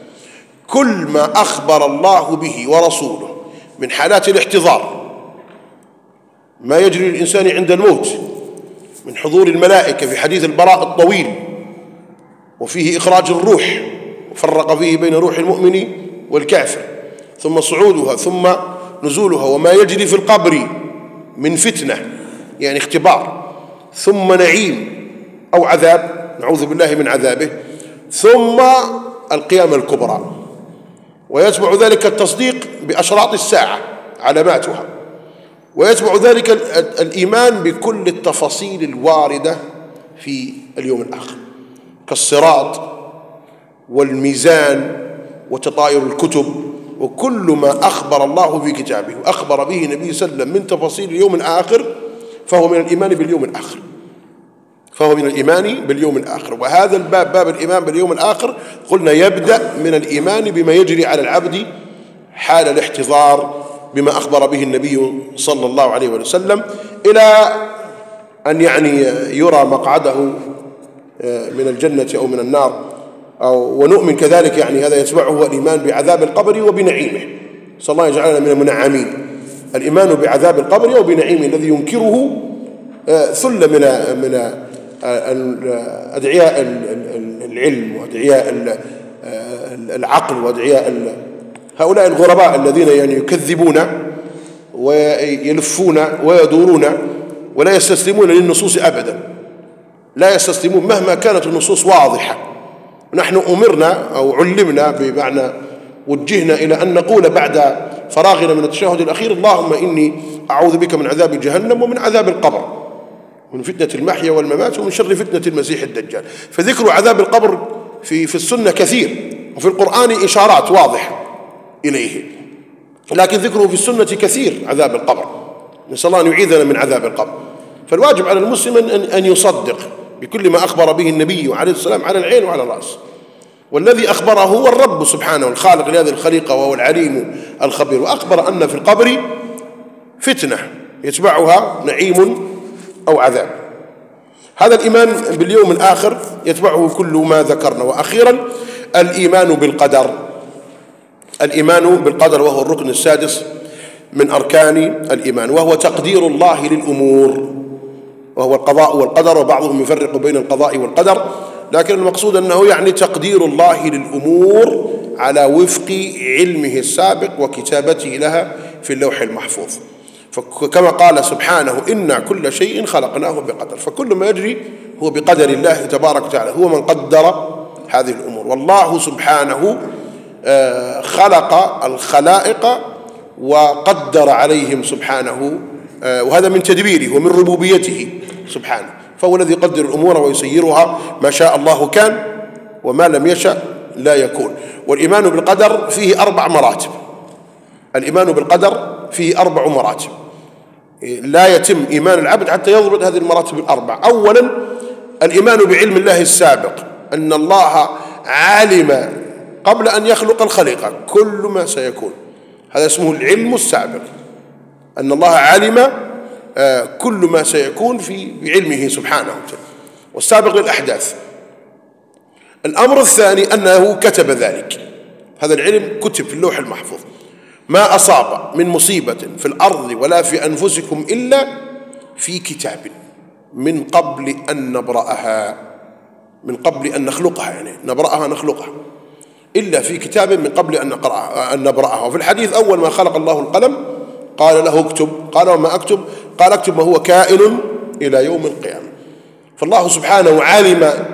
كل ما أخبر الله به ورسوله من حالات الاحتضار. ما يجري للإنسان عند الموت من حضور الملائكة في حديث البراء الطويل وفيه إخراج الروح وفرق فيه بين روح المؤمن والكافر ثم صعودها ثم نزولها وما يجري في القبر من فتنة يعني اختبار ثم نعيم أو عذاب نعوذ بالله من عذابه ثم القيامة الكبرى. ويتبع ذلك التصديق بأشراط الساعة علاماتها. ويتبع ذلك الإيمان بكل التفاصيل الواردة في اليوم الآخر. كالصراط والميزان وتطاير الكتب وكل ما أخبر الله في كتابه وأخبر به النبي صلى الله عليه وسلم من تفاصيل اليوم الآخر فهو من الإيمان باليوم الآخر. فهو من الإيمان باليوم الآخر. وهذا الباب باب الإيمان باليوم الآخر قلنا يبدأ من الإيمان بما يجري على العبد حال الاحتضار بما أخبر به النبي صلى الله عليه وسلم إلى أن يعني يرى مقعده آه، من الجنة أو من النار أو ونؤمن كذلك يعني هذا يتبعه الإيمان بعذاب القبر وبنعيمه. صلى الله يجعلنا من المنعمين. الإيمان بعذاب القبر وبنعيمه الذي ينكره آه، ثلة من من أدعياء العلم وأدعياء العقل وأدعياء هؤلاء الغرباء الذين يعني يكذبون ويلفون ويدورون ولا يستسلمون للنصوص أبدا. لا يستسلمون مهما كانت النصوص واضحة. نحن أمرنا أو علمنا بمعنى وجهنا إلى أن نقول بعد فراغنا من التشهد الأخير اللهم إني أعوذ بك من عذاب جهنم ومن عذاب القبر. من فتنة المحيا والممات ومن شر فتنة المسيح الدجال. فذكر عذاب القبر في في السنة كثير. وفي القرآن إشارات واضحة إليه. لكن ذكره في السنة كثير عذاب القبر. نسأل الله أن يعيذنا من عذاب القبر. فالواجب على المسلم أن يصدق بكل ما أخبر به النبي عليه السلام على العين وعلى الرأس. والذي أخبره هو الرب سبحانه الخالق لهذه الخليقة وهو العليم الخبير. وأخبر أن في القبر فتنة يتبعها نعيم أو عذاب. هذا الإيمان باليوم الآخر يتبعه كل ما ذكرنا. وأخيرا الإيمان بالقدر. الإيمان بالقدر وهو الركن السادس من أركان الإيمان وهو تقدير الله للأمور. وهو القضاء والقدر وبعضهم يفرق بين القضاء والقدر لكن المقصود أنه يعني تقدير الله للأمور على وفق علمه السابق وكتابته لها في اللوح المحفوظ. فكما قال سبحانه إنا كل شيء خلقناه بقدر. فكل ما يجري هو بقدر الله تبارك وتعالى. هو من قدر هذه الأمور. والله سبحانه آه، خلق الخلائق وقدر عليهم سبحانه آه، وهذا من تدبيره ومن ربوبيته سبحانه. فهو الذي يقدر الأمور ويسيرها ما شاء الله كان وما لم يشأ لا يكون. والإيمان بالقدر فيه أربع مراتب. الإيمان بالقدر فيه أربع مراتب. لا يتم إيمان العبد حتى يضبط هذه المراتب الأربع. أولا الإيمان بعلم الله السابق أن الله علم قبل أن يخلق الخليقة. كل ما سيكون. هذا اسمه العلم السابق. أن الله علم آه، كل ما سيكون في علمه سبحانه وتعالى. والسابق للأحداث. الأمر الثاني أنه كتب ذلك. هذا العلم كتب في اللوح المحفوظ. ما أصاب من مصيبة في الأرض ولا في أنفسكم إلا في كتاب من قبل أن نبرأها من قبل أن نخلقها يعني نبرأها نخلقها. إلا في كتاب من قبل أن نقرأها أن نبرأها. وفي الحديث أول ما خلق الله القلم قال له اكتب قال وما أكتب قال اكتب ما هو كائن إلى يوم القيامة. فالله سبحانه علم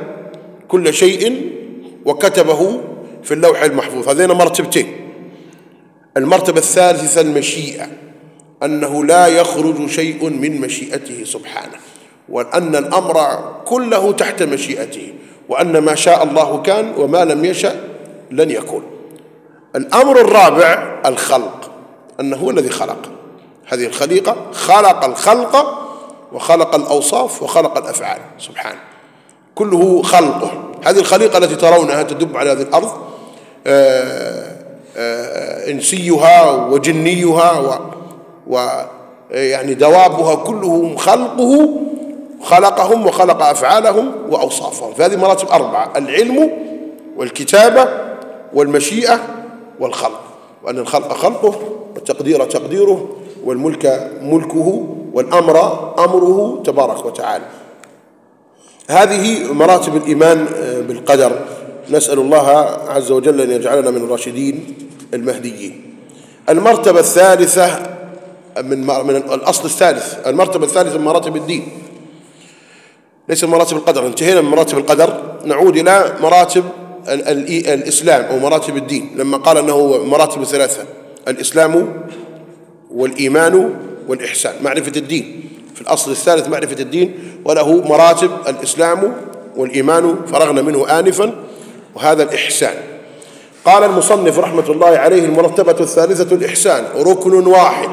كل شيء وكتبه في اللوح المحفوظ. هذين مرتبتين. المرتبة الثالثة المشيئة أنه لا يخرج شيء من مشيئته سبحانه وأن الأمر كله تحت مشيئته وأن ما شاء الله كان وما لم يشأ لن يكون. الأمر الرابع الخلق أنه هو الذي خلق. هذه الخليقة خلق الخلق وخلق الأوصاف وخلق الأفعال سبحانه. كله خلقه. هذه الخليقة التي ترونها تدب على هذه الأرض آه، إنسيها وجنيها و, يعني دوابها كلهم خلقه خلقهم وخلق أفعالهم وأوصافهم. فهذه مراتب أربعة العلم والكتابة والمشيئة والخلق. وأن الخلق خلقه والتقدير تقديره والملك ملكه والأمر أمره تبارك وتعالى. هذه مراتب الإيمان بالقدر. نسأل الله عز وجل أن يجعلنا من الراشدين. المهديين. المرتبة الثالثة من من الأصل الثالث. المرتبة الثالثة من مراتب الدين. ليس مراتب القدر. انتهينا من مراتب القدر. نعود إلى مراتب الإسلام أو مراتب الدين. لما قال أنه مراتب ثلاثة الإسلام والإيمان والإحسان معرفة الدين. في الأصل الثالث معرفة الدين وله مراتب الإسلام والإيمان فرغنا منه آنفا وهذا الإحسان. قال المصنف رحمة الله عليه المرتبة الثالثة الإحسان ركن واحد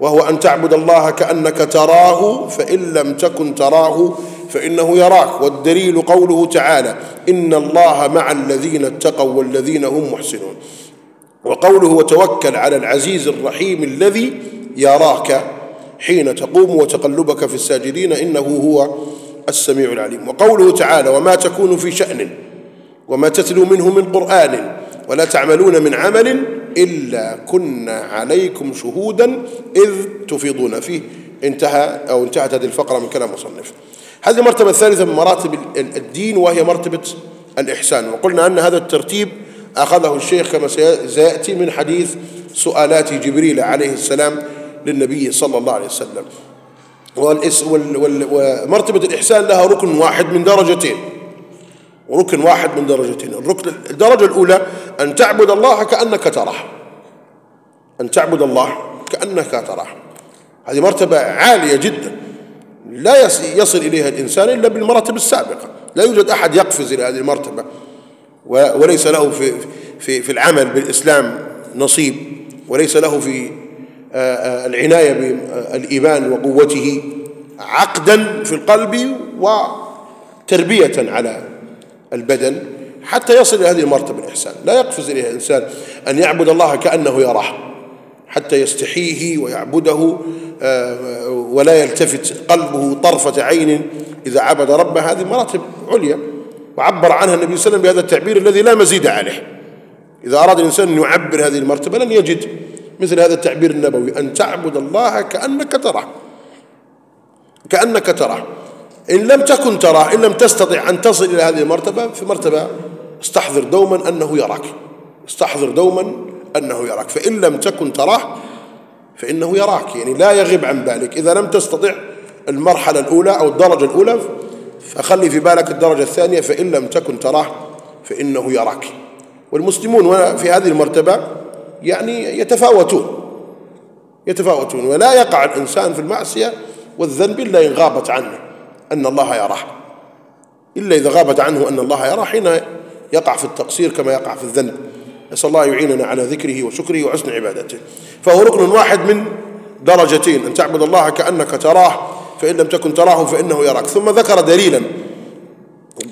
وهو أن تعبد الله كأنك تراه فإن لم تكن تراه فإنه يراك. والدليل قوله تعالى إن الله مع الذين اتقوا والذين هم محسنون. وقوله وتوكل على العزيز الرحيم الذي يراك حين تقوم وتقلبك في الساجدين إنه هو السميع العليم. وقوله تعالى وما تكون في شأن. وما تتلو منه من قرآن ولا تعملون من عمل إلا كنا عليكم شهودا إذ تفيضون فيه. انتهى أو انتهت هذه الفقرة من كلام مصنف. هذه المرتبة الثالثة من مراتب الدين وهي مرتبة الإحسان. وقلنا أن هذا الترتيب أخذه الشيخ كما سيأتي من حديث سؤالات جبريل عليه السلام للنبي صلى الله عليه وسلم. ومرتبة الإحسان لها ركن واحد من درجتين. ركن واحد من درجتين. الركن الدرجة الأولى أن تعبد الله كأنك تراه. أن تعبد الله كأنك تراه. هذه مرتبة عالية جدا. لا يصل إليها الإنسان إلا بالمراتب السابقة. لا يوجد أحد يقفز إلى هذه المرتبة. وليس له في, في, في العمل بالإسلام نصيب. وليس له في آه، آه، العناية بالإيمان وقوته عقدا في القلب وتربية على البدن حتى يصل إلى هذه المرتبة الإحسان. لا يقفز إليها إنسان أن يعبد الله كأنه يراه حتى يستحيه ويعبده آه، ولا يلتفت قلبه طرفة عين إذا عبد ربه. هذه مراتب عليا وعبر عنها النبي صلى الله عليه وسلم بهذا التعبير الذي لا مزيد عليه. إذا أراد الإنسان أن يعبر هذه المرتبة لن يجد مثل هذا التعبير النبوي أن تعبد الله كأنك تراه كأنك تراه. إن لم تكن تراه إن لم تستطع أن تصل إلى هذه المرتبة في مرتبة استحضر دوما أنه يراك. استحضر دوما أنه يراك. فإن لم تكن تراه فإنه يراك. يعني لا يغيب عن بالك إذا لم تستطع المرحلة الأولى أو الدرجة الأولى فخلي في بالك الدرجة الثانية فإن لم تكن تراه فإنه يراك. والمسلمون في هذه المرتبة يعني يتفاوتون. يتفاوتون. ولا يقع الإنسان في المعصية والذنب إلا إن غابت عنه. أن الله يراه. إلا إذا غابت عنه أن الله يراه حين يقع في التقصير كما يقع في الذنب. نسأل الله يعيننا على ذكره وشكره وحسن عبادته. فهو ركن واحد من درجتين أن تعبد الله كأنك تراه فإن لم تكن تراه فإنه يراك. ثم ذكر دليلا.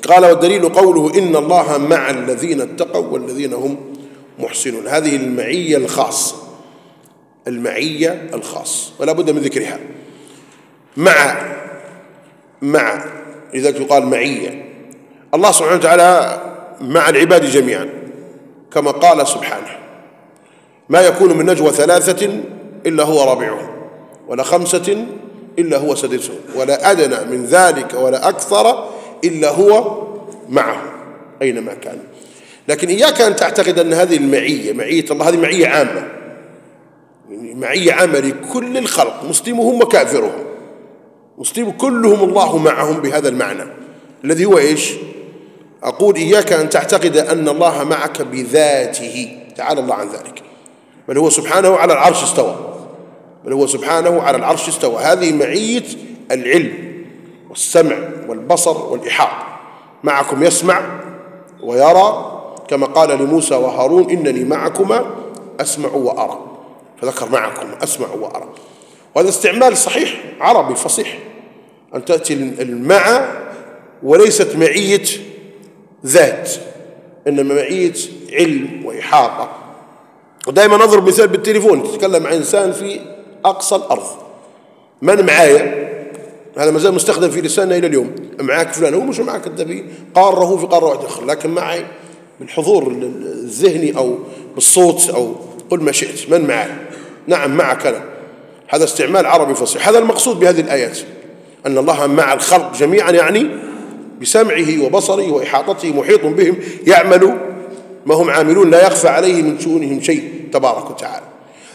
قال والدليل قوله إن الله مع الذين اتقوا والذين هم محسنون. هذه المعية الخاصة المعية الخاص. ولا بد من ذكرها. مع مع لذلك يقال معية. الله سبحانه وتعالى مع العباد جميعا كما قال سبحانه ما يكون من نجوى ثلاثة إلا هو رابعهم ولا خمسة إلا هو سادسهم ولا أدنى من ذلك ولا أكثر إلا هو معه أينما كان. لكن إياك أن تعتقد أن هذه المعية معية الله هذه معية عامة. يعني معية عامة لكل الخلق مسلمهم وكافرهم. مسلم كلهم الله معهم بهذا المعنى. الذي هو إيش؟ أقول إياك أن تعتقد أن الله معك بذاته. تعالى الله عن ذلك. بل هو سبحانه على العرش استوى. بل هو سبحانه على العرش استوى. هذه معية العلم والسمع والبصر والإحاط. معكم يسمع ويرى كما قال لموسى وهارون إنني معكما أسمع وأرى. فذكر معكم أسمع وأرى. وهذا استعمال صحيح عربي فصيح. أن تأتي المع وليست معية ذات إنما معية علم وإحاطة. ودائما نضرب مثال بالتليفون تتكلم مع إنسان في أقصى الأرض. من معايا؟ هذا ما زال مستخدم في لساننا إلى اليوم. معاك فلان هو مش معاك أنت في قارة في قارة واحدة. أخرى لكن معي بالحضور الذهني أو بالصوت أو قل ما شئت. من معي نعم معك أنا. هذا استعمال عربي فصيح. هذا المقصود بهذه الآيات أن الله مع الخلق جميعا يعني بسمعه وبصره وإحاطته محيط بهم يعمل ما هم عاملون لا يخفى عليه من شؤونهم شيء تبارك وتعالى.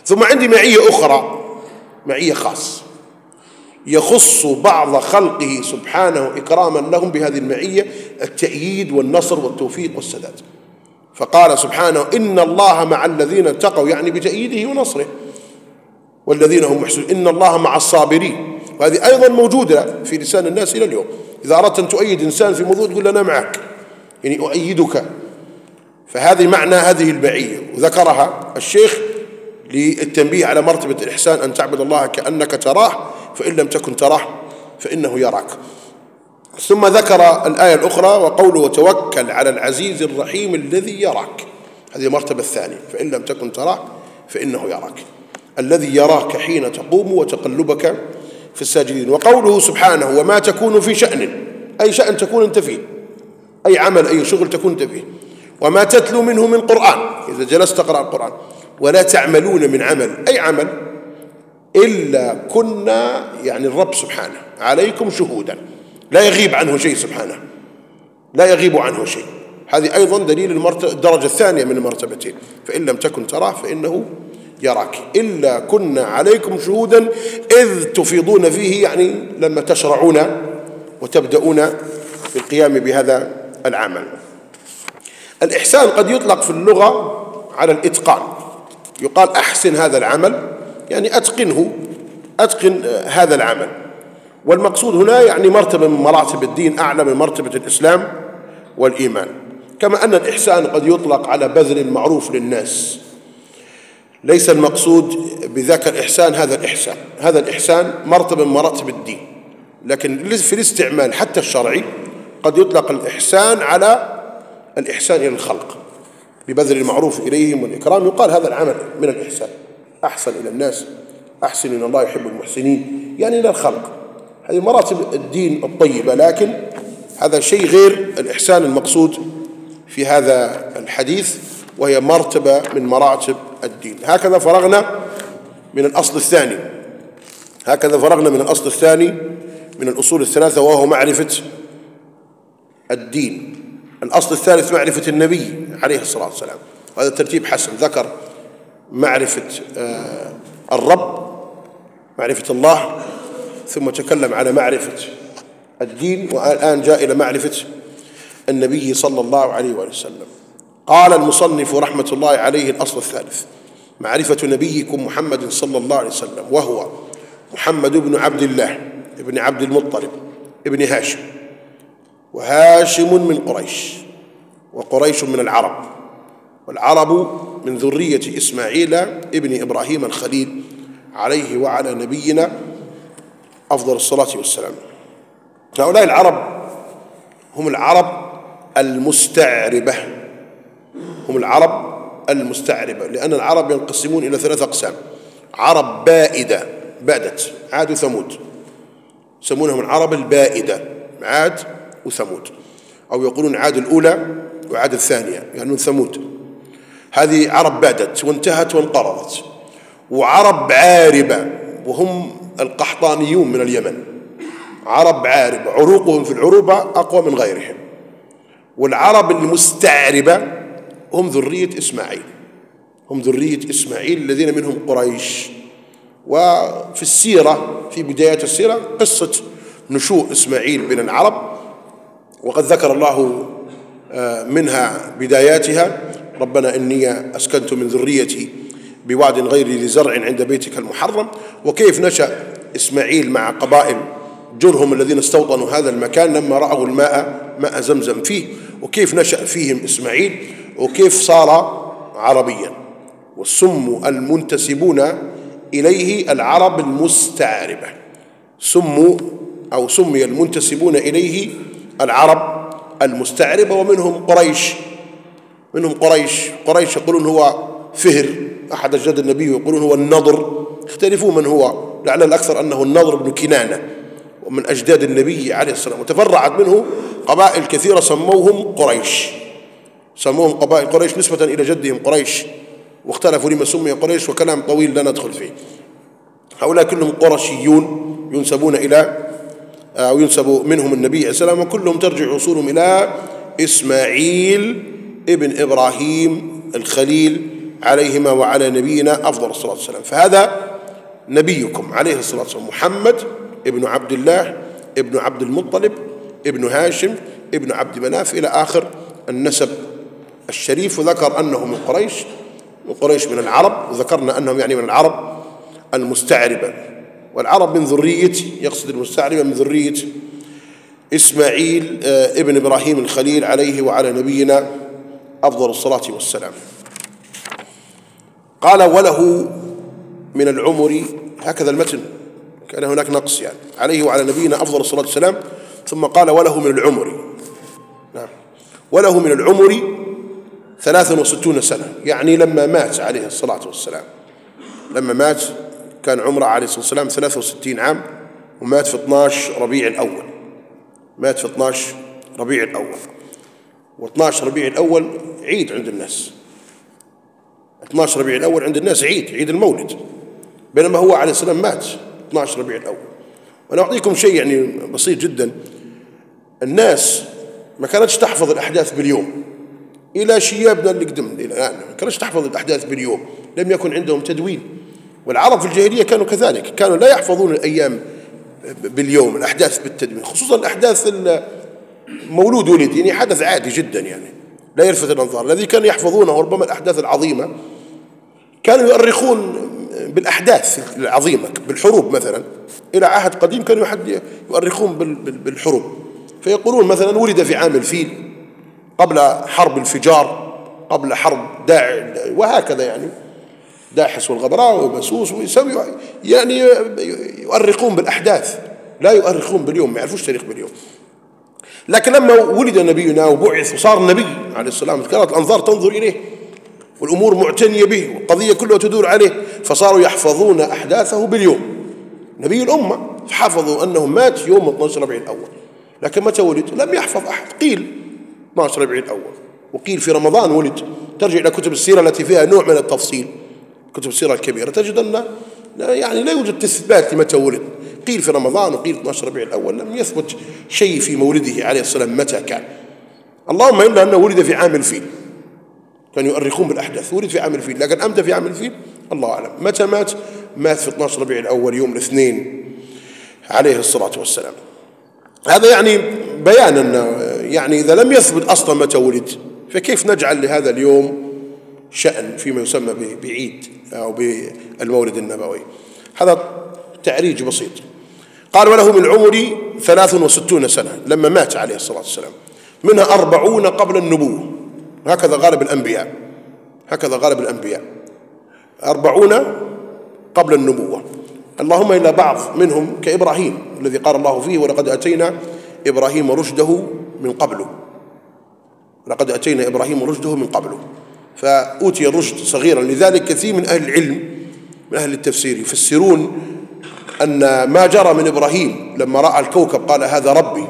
ثم عندي معية أخرى معية خاص. يخص بعض خلقه سبحانه إكراما لهم بهذه المعية التأييد والنصر والتوفيق والسداد. فقال سبحانه إن الله مع الذين اتقوا يعني بتأييده ونصره. والذين هم محسنون إن الله مع الصابرين. وهذه أيضا موجودة في لسان الناس إلى اليوم. إذا أردت أن تؤيد إنسان في موضوع تقول أنا معك. يعني أؤيدك. فهذه معنى هذه البعية وذكرها الشيخ للتنبيه على مرتبة الإحسان أن تعبد الله كأنك تراه فإن لم تكن تراه فإنه يراك. ثم ذكر الآية الأخرى وقوله وتوكل على العزيز الرحيم الذي يراك. هذه المرتبة الثانية. فإن لم تكن تراه فإنه يراك. الذي يراك حين تقوم وتقلبك في الساجدين. وقوله سبحانه وما تكون في شأن أي شأن تكون أنت فيه أي عمل أي شغل تكون أنت فيه. وما تتلو منه من قرآن إذا جلست تقرأ القرآن. ولا تعملون من عمل أي عمل إلا كنا يعني الرب سبحانه عليكم شهودا. لا يغيب عنه شيء سبحانه. لا يغيب عنه شيء. هذه أيضا دليل الدرجة الثانية من المرتبتين. فإن لم تكن تراه فإنه يراك. إلا كنا عليكم شهودا إذ تفيضون فيه يعني لما تشرعون وتبدأون في القيام بهذا العمل. الإحسان قد يطلق في اللغة على الإتقان. يقال أحسن هذا العمل يعني أتقنه أتقن هذا العمل. والمقصود هنا يعني مرتبة من مراتب الدين أعلى من مرتبة الإسلام والإيمان. كما أن الإحسان قد يطلق على بذل المعروف للناس. ليس المقصود بذاك الإحسان هذا الإحسان. هذا الإحسان مرتبة من مراتب الدين. لكن في الاستعمال حتى الشرعي قد يطلق الإحسان على الإحسان إلى الخلق. ببذل المعروف إليهم والإكرام. يقال هذا العمل من الإحسان. أحسن إلى الناس. أحسن إن الله. يحب المحسنين. يعني إلى الخلق. هذه مراتب الدين الطيبة. لكن هذا شيء غير الإحسان المقصود في هذا الحديث. وهي مرتبة من مراتب الدين. هكذا فرغنا من الأصل الثاني. هكذا فرغنا من الأصل الثاني من الأصول الثلاثة وهو معرفة الدين. الأصل الثالث معرفة النبي عليه الصلاة والسلام. وهذا ترتيب حسن. ذكر معرفة آه، الرب معرفة الله ثم تكلم على معرفة الدين والآن جاء إلى معرفة النبي صلى الله عليه وسلم. قال المصنف رحمة الله عليه الأصل الثالث معرفة نبيكم محمد صلى الله عليه وسلم وهو محمد بن عبد الله ابن عبد المطلب ابن هاشم وهاشم من قريش وقريش من العرب والعرب من ذرية إسماعيل ابن إبراهيم الخليل عليه وعلى نبينا أفضل الصلاة والسلام. هؤلاء العرب هم العرب المستعربة. هم العرب المستعربة لأن العرب ينقسمون إلى ثلاثة أقسام. عرب بائدة بادت عاد وثمود. يسمونهم العرب البائدة عاد وثمود. أو يقولون عاد الأولى وعاد الثانية يعني ثمود. هذه عرب بادت وانتهت وانقرضت. وعرب عاربة وهم القحطانيون من اليمن. عرب عاربة عروقهم في العروبة أقوى من غيرهم. والعرب المستعربة هم ذرية إسماعيل. هم ذرية إسماعيل الذين منهم قريش. وفي السيرة في بداية السيرة قصة نشوء إسماعيل بين العرب. وقد ذكر الله آه، منها بداياتها. ربنا إني أسكنت من ذريتي بواد غير ذي زرع عند بيتك المحرم. وكيف نشأ إسماعيل مع قبائل جرهم الذين استوطنوا هذا المكان لما رأوا الماء ماء زمزم فيه. وكيف نشأ فيهم إسماعيل؟ وكيف صار عربيا. والسم المنتسبون إليه العرب المستعربة. سموا أو سمي المنتسبون إليه العرب المستعربة ومنهم قريش. منهم قريش. قريش يقولون هو فهر أحد أجداد النبي يقولون هو النضر. اختلفوا من هو لعل الأكثر أنه النضر بن كنانة. ومن أجداد النبي عليه السلام وتفرعت منه قبائل كثيرة سموهم قريش. سموهم قبائل قريش نسبة إلى جدهم قريش واختلفوا لما سمي قريش وكلام طويل لا ندخل فيه. هؤلاء كلهم قرشيون ينسبون إلى أو ينسب منهم النبي عليه السلام وكلهم ترجع أصولهم إلى إسماعيل ابن إبراهيم الخليل عليهما وعلى نبينا أفضل الصلاة والسلام. فهذا نبيكم عليه الصلاة والسلام محمد ابن عبد الله ابن عبد المطلب ابن هاشم ابن عبد مناف إلى آخر النسب. الشريف وذكر أنه من قريش من قريش من العرب وذكرنا أنهم يعني من العرب المستعربة. والعرب من ذرية يقصد المستعربة من ذرية إسماعيل آه، ابن إبراهيم الخليل عليه وعلى نبينا أفضل الصلاة والسلام. قال وله من العمر هكذا المتن كان هناك نقص يعني عليه وعلى نبينا أفضل الصلاة والسلام. ثم قال وله من العمر نعم. وله من العمر ثلاثا وستون سنة يعني لما مات عليه الصلاة والسلام. لما مات كان عمره عليه الصلاة والسلام ثلاثة وستين عام ومات في 12 ربيع الأول. مات في 12 ربيع الأول. و12 ربيع الأول عيد عند الناس. 12 ربيع الأول عند الناس عيد عيد المولد. بينما هو عليه السلام مات 12 ربيع الأول. وأنا أعطيكم شيء يعني بسيط جدا. الناس ما كانتش تحفظ الأحداث باليوم. إلى شيابنا اللي قدم الآن ما كانتش تحفظ الأحداث باليوم. لم يكن عندهم تدوين. والعرب في الجاهلية كانوا كذلك. كانوا لا يحفظون الأيام باليوم الأحداث بالتدوين. خصوصا الأحداث مولود ولد. يعني حدث عادي جدا يعني. لا يلفت الأنظار. الذي كانوا يحفظونه ربما الأحداث العظيمة كانوا يؤرخون بالأحداث العظيمة بالحروب مثلا. إلى عهد قديم كانوا يؤرخون بالحروب. فيقولون مثلا ولد في عام الفيل. قبل حرب الفجار قبل حرب داع وهكذا يعني. داحس والغبراء وبسوس ويسوي يعني يؤرخون بالأحداث. لا يؤرخون باليوم ما يعرفوش تاريخ باليوم. لكن لما ولد نبينا وبعث وصار نبي عليه السلام كانت الأنظار تنظر إليه والأمور معتنية به والقضية كلها تدور عليه فصاروا يحفظون أحداثه باليوم. نبي الأمة حفظوا أنه مات يوم 12 ربيع الأول لكن متى ولد؟ لم يحفظ أحد. قيل 12 ربيع الأول. وقيل في رمضان ولد. ترجع إلى كتب السيرة التي فيها نوع من التفصيل. كتب السيرة الكبيرة. تجد أن يعني لا يوجد تثبات لمتى ولد. قيل في رمضان وقيل 12 ربيع الأول. لم يثبت شيء في مولده عليه السلام متى كان. اللهم إلا أنه ولد في عام الفيل. كانوا يؤرخون بالأحداث. ولد في عام الفيل. لكن أمتى في عام الفيل؟ الله أعلم. متى مات؟ مات في 12 ربيع الأول يوم الاثنين عليه الصلاة والسلام. هذا يعني بيان أن يعني إذا لم يثبت أصلا متى ولد فكيف نجعل لهذا اليوم شأن فيما يسمى بعيد أو بالمولد النبوي؟ هذا تعريج بسيط. قال وله من عمري ثلاث وستون سنة لما مات عليه الصلاة والسلام. منها أربعون قبل النبوة. هكذا غالب الأنبياء. هكذا غالب الأنبياء. أربعون قبل النبوة. اللهم إلا بعض منهم كإبراهيم الذي قال الله فيه ولقد أتينا إبراهيم رشده من قبله. لقد أتينا إبراهيم رشده من قبله. فأوتي الرشد صغيرا. لذلك كثير من أهل العلم من أهل التفسير يفسرون أن ما جرى من إبراهيم لما رأى الكوكب قال هذا ربي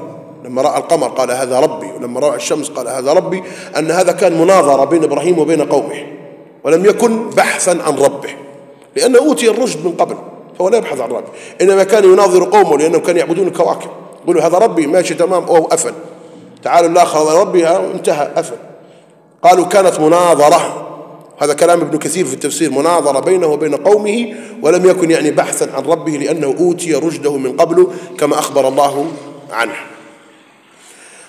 لما رأى القمر قال هذا ربي ولما رأى الشمس قال هذا ربي أن هذا كان مناظرة بين إبراهيم وبين قومه ولم يكن بحثا عن ربه. لأنه أوتي الرشد من قبل فهو لا يبحث عن ربه إنما كان يناظر قومه لأنهم كانوا يعبدون الكواكب يقولوا هذا ربي ماشي تمام أو أفل تعالوا الآخر ربي انتهى أفل قالوا كانت مناظرة. هذا كلام ابن كثير في التفسير مناظرة بينه وبين قومه ولم يكن يعني بحثا عن ربه لأنه أوتي رشده من قبل كما أخبر الله عنه.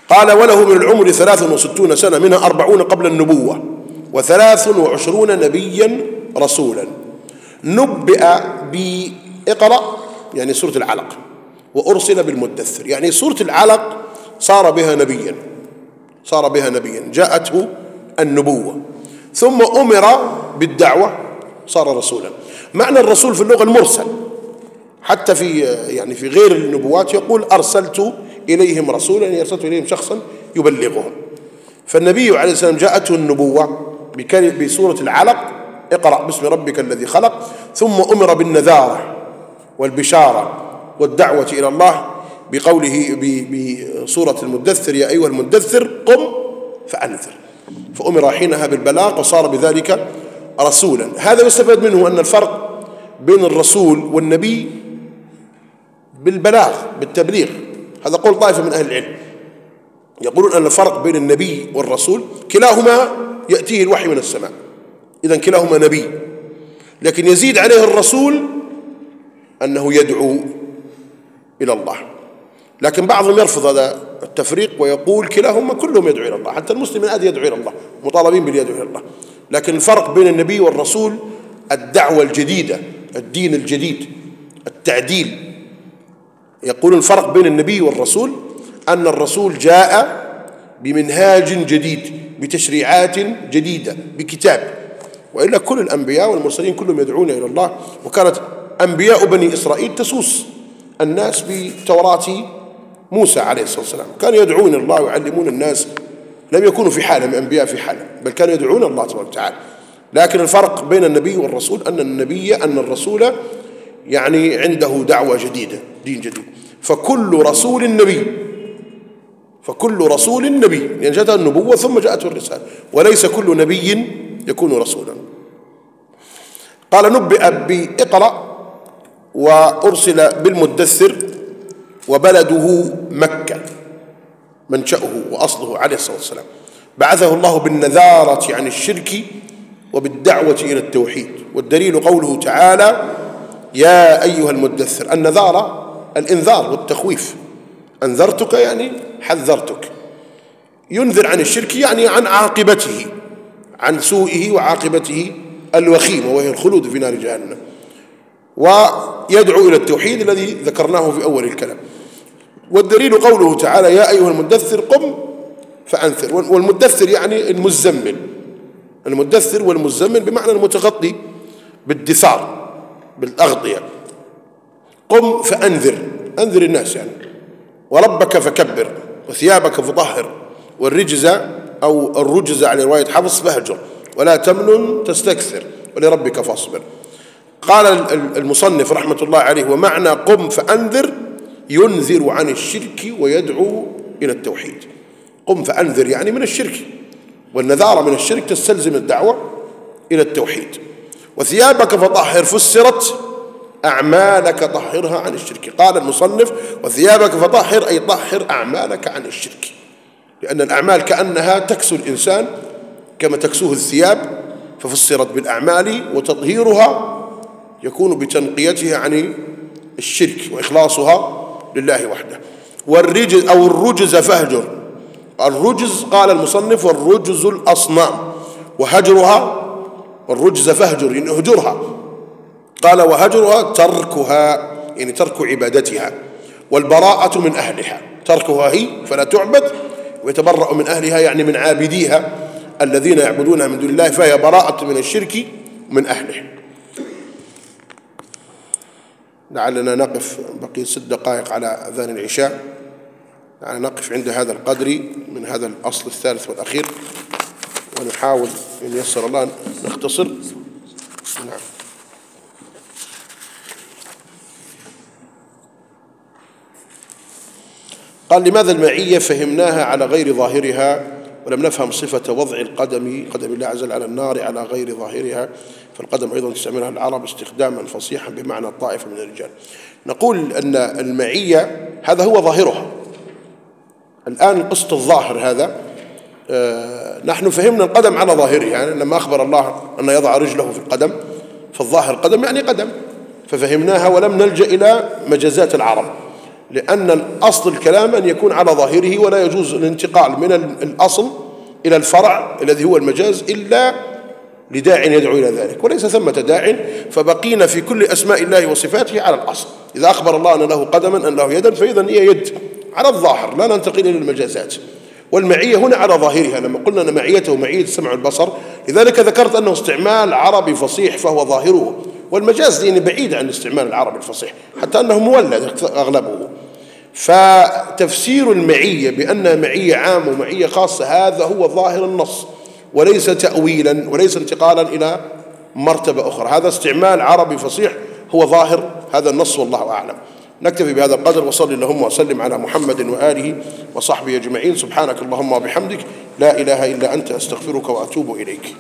قال وله من العمر ثلاث وستون سنة منها أربعون قبل النبوة وثلاث وعشرون نبيا رسولا. نبئ بإقرأ يعني سورة العلق وأرسل بالمدثر. يعني سورة العلق صار بها نبيا صار بها نبيا جاءته النبوة. ثم أمر بالدعوة صار رسولا. معنى الرسول في اللغة المرسل حتى في يعني في غير النبوات يقول أرسلت إليهم رسولا يعني أرسلت إليهم شخصا يبلغهم. فالنبي عليه السلام جاءته النبوة بسورة العلق اقرأ باسم ربك الذي خلق ثم أمر بالنذارة والبشارة والدعوة إلى الله بقوله بصورة المدثر يا أيها المدثر قم فأنذر. فأمر حينها بالبلاغ وصار بذلك رسولا. هذا يستفاد منه أن الفرق بين الرسول والنبي بالبلاغ بالتبليغ. هذا قول طائفة من أهل العلم. يقولون أن الفرق بين النبي والرسول كلاهما يأتيه الوحي من السماء. إذا كلاهما نبي. لكن يزيد عليه الرسول أنه يدعو إلى الله. لكن بعضهم يرفض هذا التفريق ويقول كلاهما كلهم يدعو إلى الله حتى المسلم الآن يدعو إلى الله مطالبين باليدعو إلى الله. لكن الفرق بين النبي والرسول الدعوة الجديدة الدين الجديد التعديل. يقول الفرق بين النبي والرسول أن الرسول جاء بمنهاج جديد بتشريعات جديدة بكتاب. وإلا كل الأنبياء والمرسلين كلهم يدعون إلى الله. وكانت أنبياء بني إسرائيل تسوس الناس بتوراة موسى عليه الصلاة والسلام. كانوا يدعون الله ويعلمون الناس. لم يكونوا في حالة من أنبياء في حالة بل كانوا يدعون الله تبارك وتعالى. لكن الفرق بين النبي والرسول أن النبي أن الرسول يعني عنده دعوة جديدة دين جديد. فكل رسول نبي فكل رسول نبي لأن جاءته النبوة ثم جاءته الرسالة. وليس كل نبي يكون رسولا. قال نبئ بإقرأ وأرسل بالمدثر. وبلده مكة منشأه وأصله عليه الصلاة والسلام. بعثه الله بالنذارة عن الشرك وبالدعوة إلى التوحيد. والدليل قوله تعالى يا أيها المدثر النذارة الإنذار والتخويف. أنذرتك يعني حذرتك. ينذر عن الشرك يعني عن عاقبته عن سوءه وعاقبته الوخيمة وهي الخلود في نار جهنم. ويدعو إلى التوحيد الذي ذكرناه في أول الكلام. والدليل قوله تعالى يا أيها المدثر قم فأنثر. والمدثر يعني المزمل المدثر والمزمل بمعنى المتغطي بالدثار بالأغطية. قم فأنذر. أنذر الناس يعني. وربك فكبر وثيابك فطهر والرجز أو الرجز على رواية حفص فهجر ولا تمنن تستكثر ولربك فاصبر. قال المصنف رحمة الله عليه ومعنى قم فأنذر ينذر عن الشرك ويدعو إلى التوحيد. قم فأنذر يعني من الشرك. والنذارة من الشرك تستلزم الدعوة إلى التوحيد. وثيابك فطهر فسرت أعمالك طهرها عن الشرك. قال المصنف وثيابك فطهر أي طهر أعمالك عن الشرك. لأن الأعمال كأنها تكسو الإنسان كما تكسوه الثياب ففسرت بالأعمال وتطهيرها يكون بتنقيتها عن الشرك وإخلاصها لله وحده. والرجز أو الرجز فهجر. الرجز قال المصنف والرجز الأصنام. وهجرها والرجز فهجر يعني اهجرها قال وهجرها تركها يعني ترك عبادتها. والبراءة من أهلها. تركها هي فلا تعبد. ويتبرأ من أهلها يعني من عابديها الذين يعبدونها من دون الله فهي براءة من الشرك من أهله. لعلنا نقف بقي ست دقائق على أذان العشاء. يعني نقف عند هذا القدر من هذا الأصل الثالث والأخير. ونحاول إن يسر الله نختصر. نعم. قال لماذا المعية فهمناها على غير ظاهرها؟ ولم نفهم صفة وضع القدم قدم الله عز وجل على النار على غير ظاهرها فالقدم أيضا تستعملها العرب استخداما فصيحا بمعنى الطائفة من الرجال. نقول أن المعية هذا هو ظاهرها. الآن قصة الظاهر هذا آه، نحن فهمنا القدم على ظاهره يعني لما أخبر الله أن يضع رجله في القدم فالظاهر قدم يعني قدم ففهمناها ولم نلجأ إلى مجازات العرب. لأن الأصل الكلام أن يكون على ظاهره ولا يجوز الانتقال من الأصل إلى الفرع الذي هو المجاز إلا لداع يدعو إلى ذلك وليس ثمة داع فبقينا في كل أسماء الله وصفاته على الأصل. إذا أخبر الله أن له قدما أن له يدا فإذا هي يد على الظاهر لا ننتقل إلى المجازات. والمعية هنا على ظاهرها لما قلنا أن معيته معية السمع والبصر لذلك ذكرت أنه استعمال عربي فصيح فهو ظاهره. والمجاز يعني بعيد عن استعمال العربي الفصيح حتى أنه مولد أغلبه. فتفسير المعية بأنها معية عامة ومعية خاصة هذا هو ظاهر النص وليس تأويلا وليس انتقالا إلى مرتبة أخرى. هذا استعمال عربي فصيح هو ظاهر هذا النص والله أعلم. نكتفي بهذا القدر وصلي اللهم وسلم على محمد وآله وصحبه أجمعين. سبحانك اللهم وبحمدك لا إله إلا أنت أستغفرك وأتوب إليك.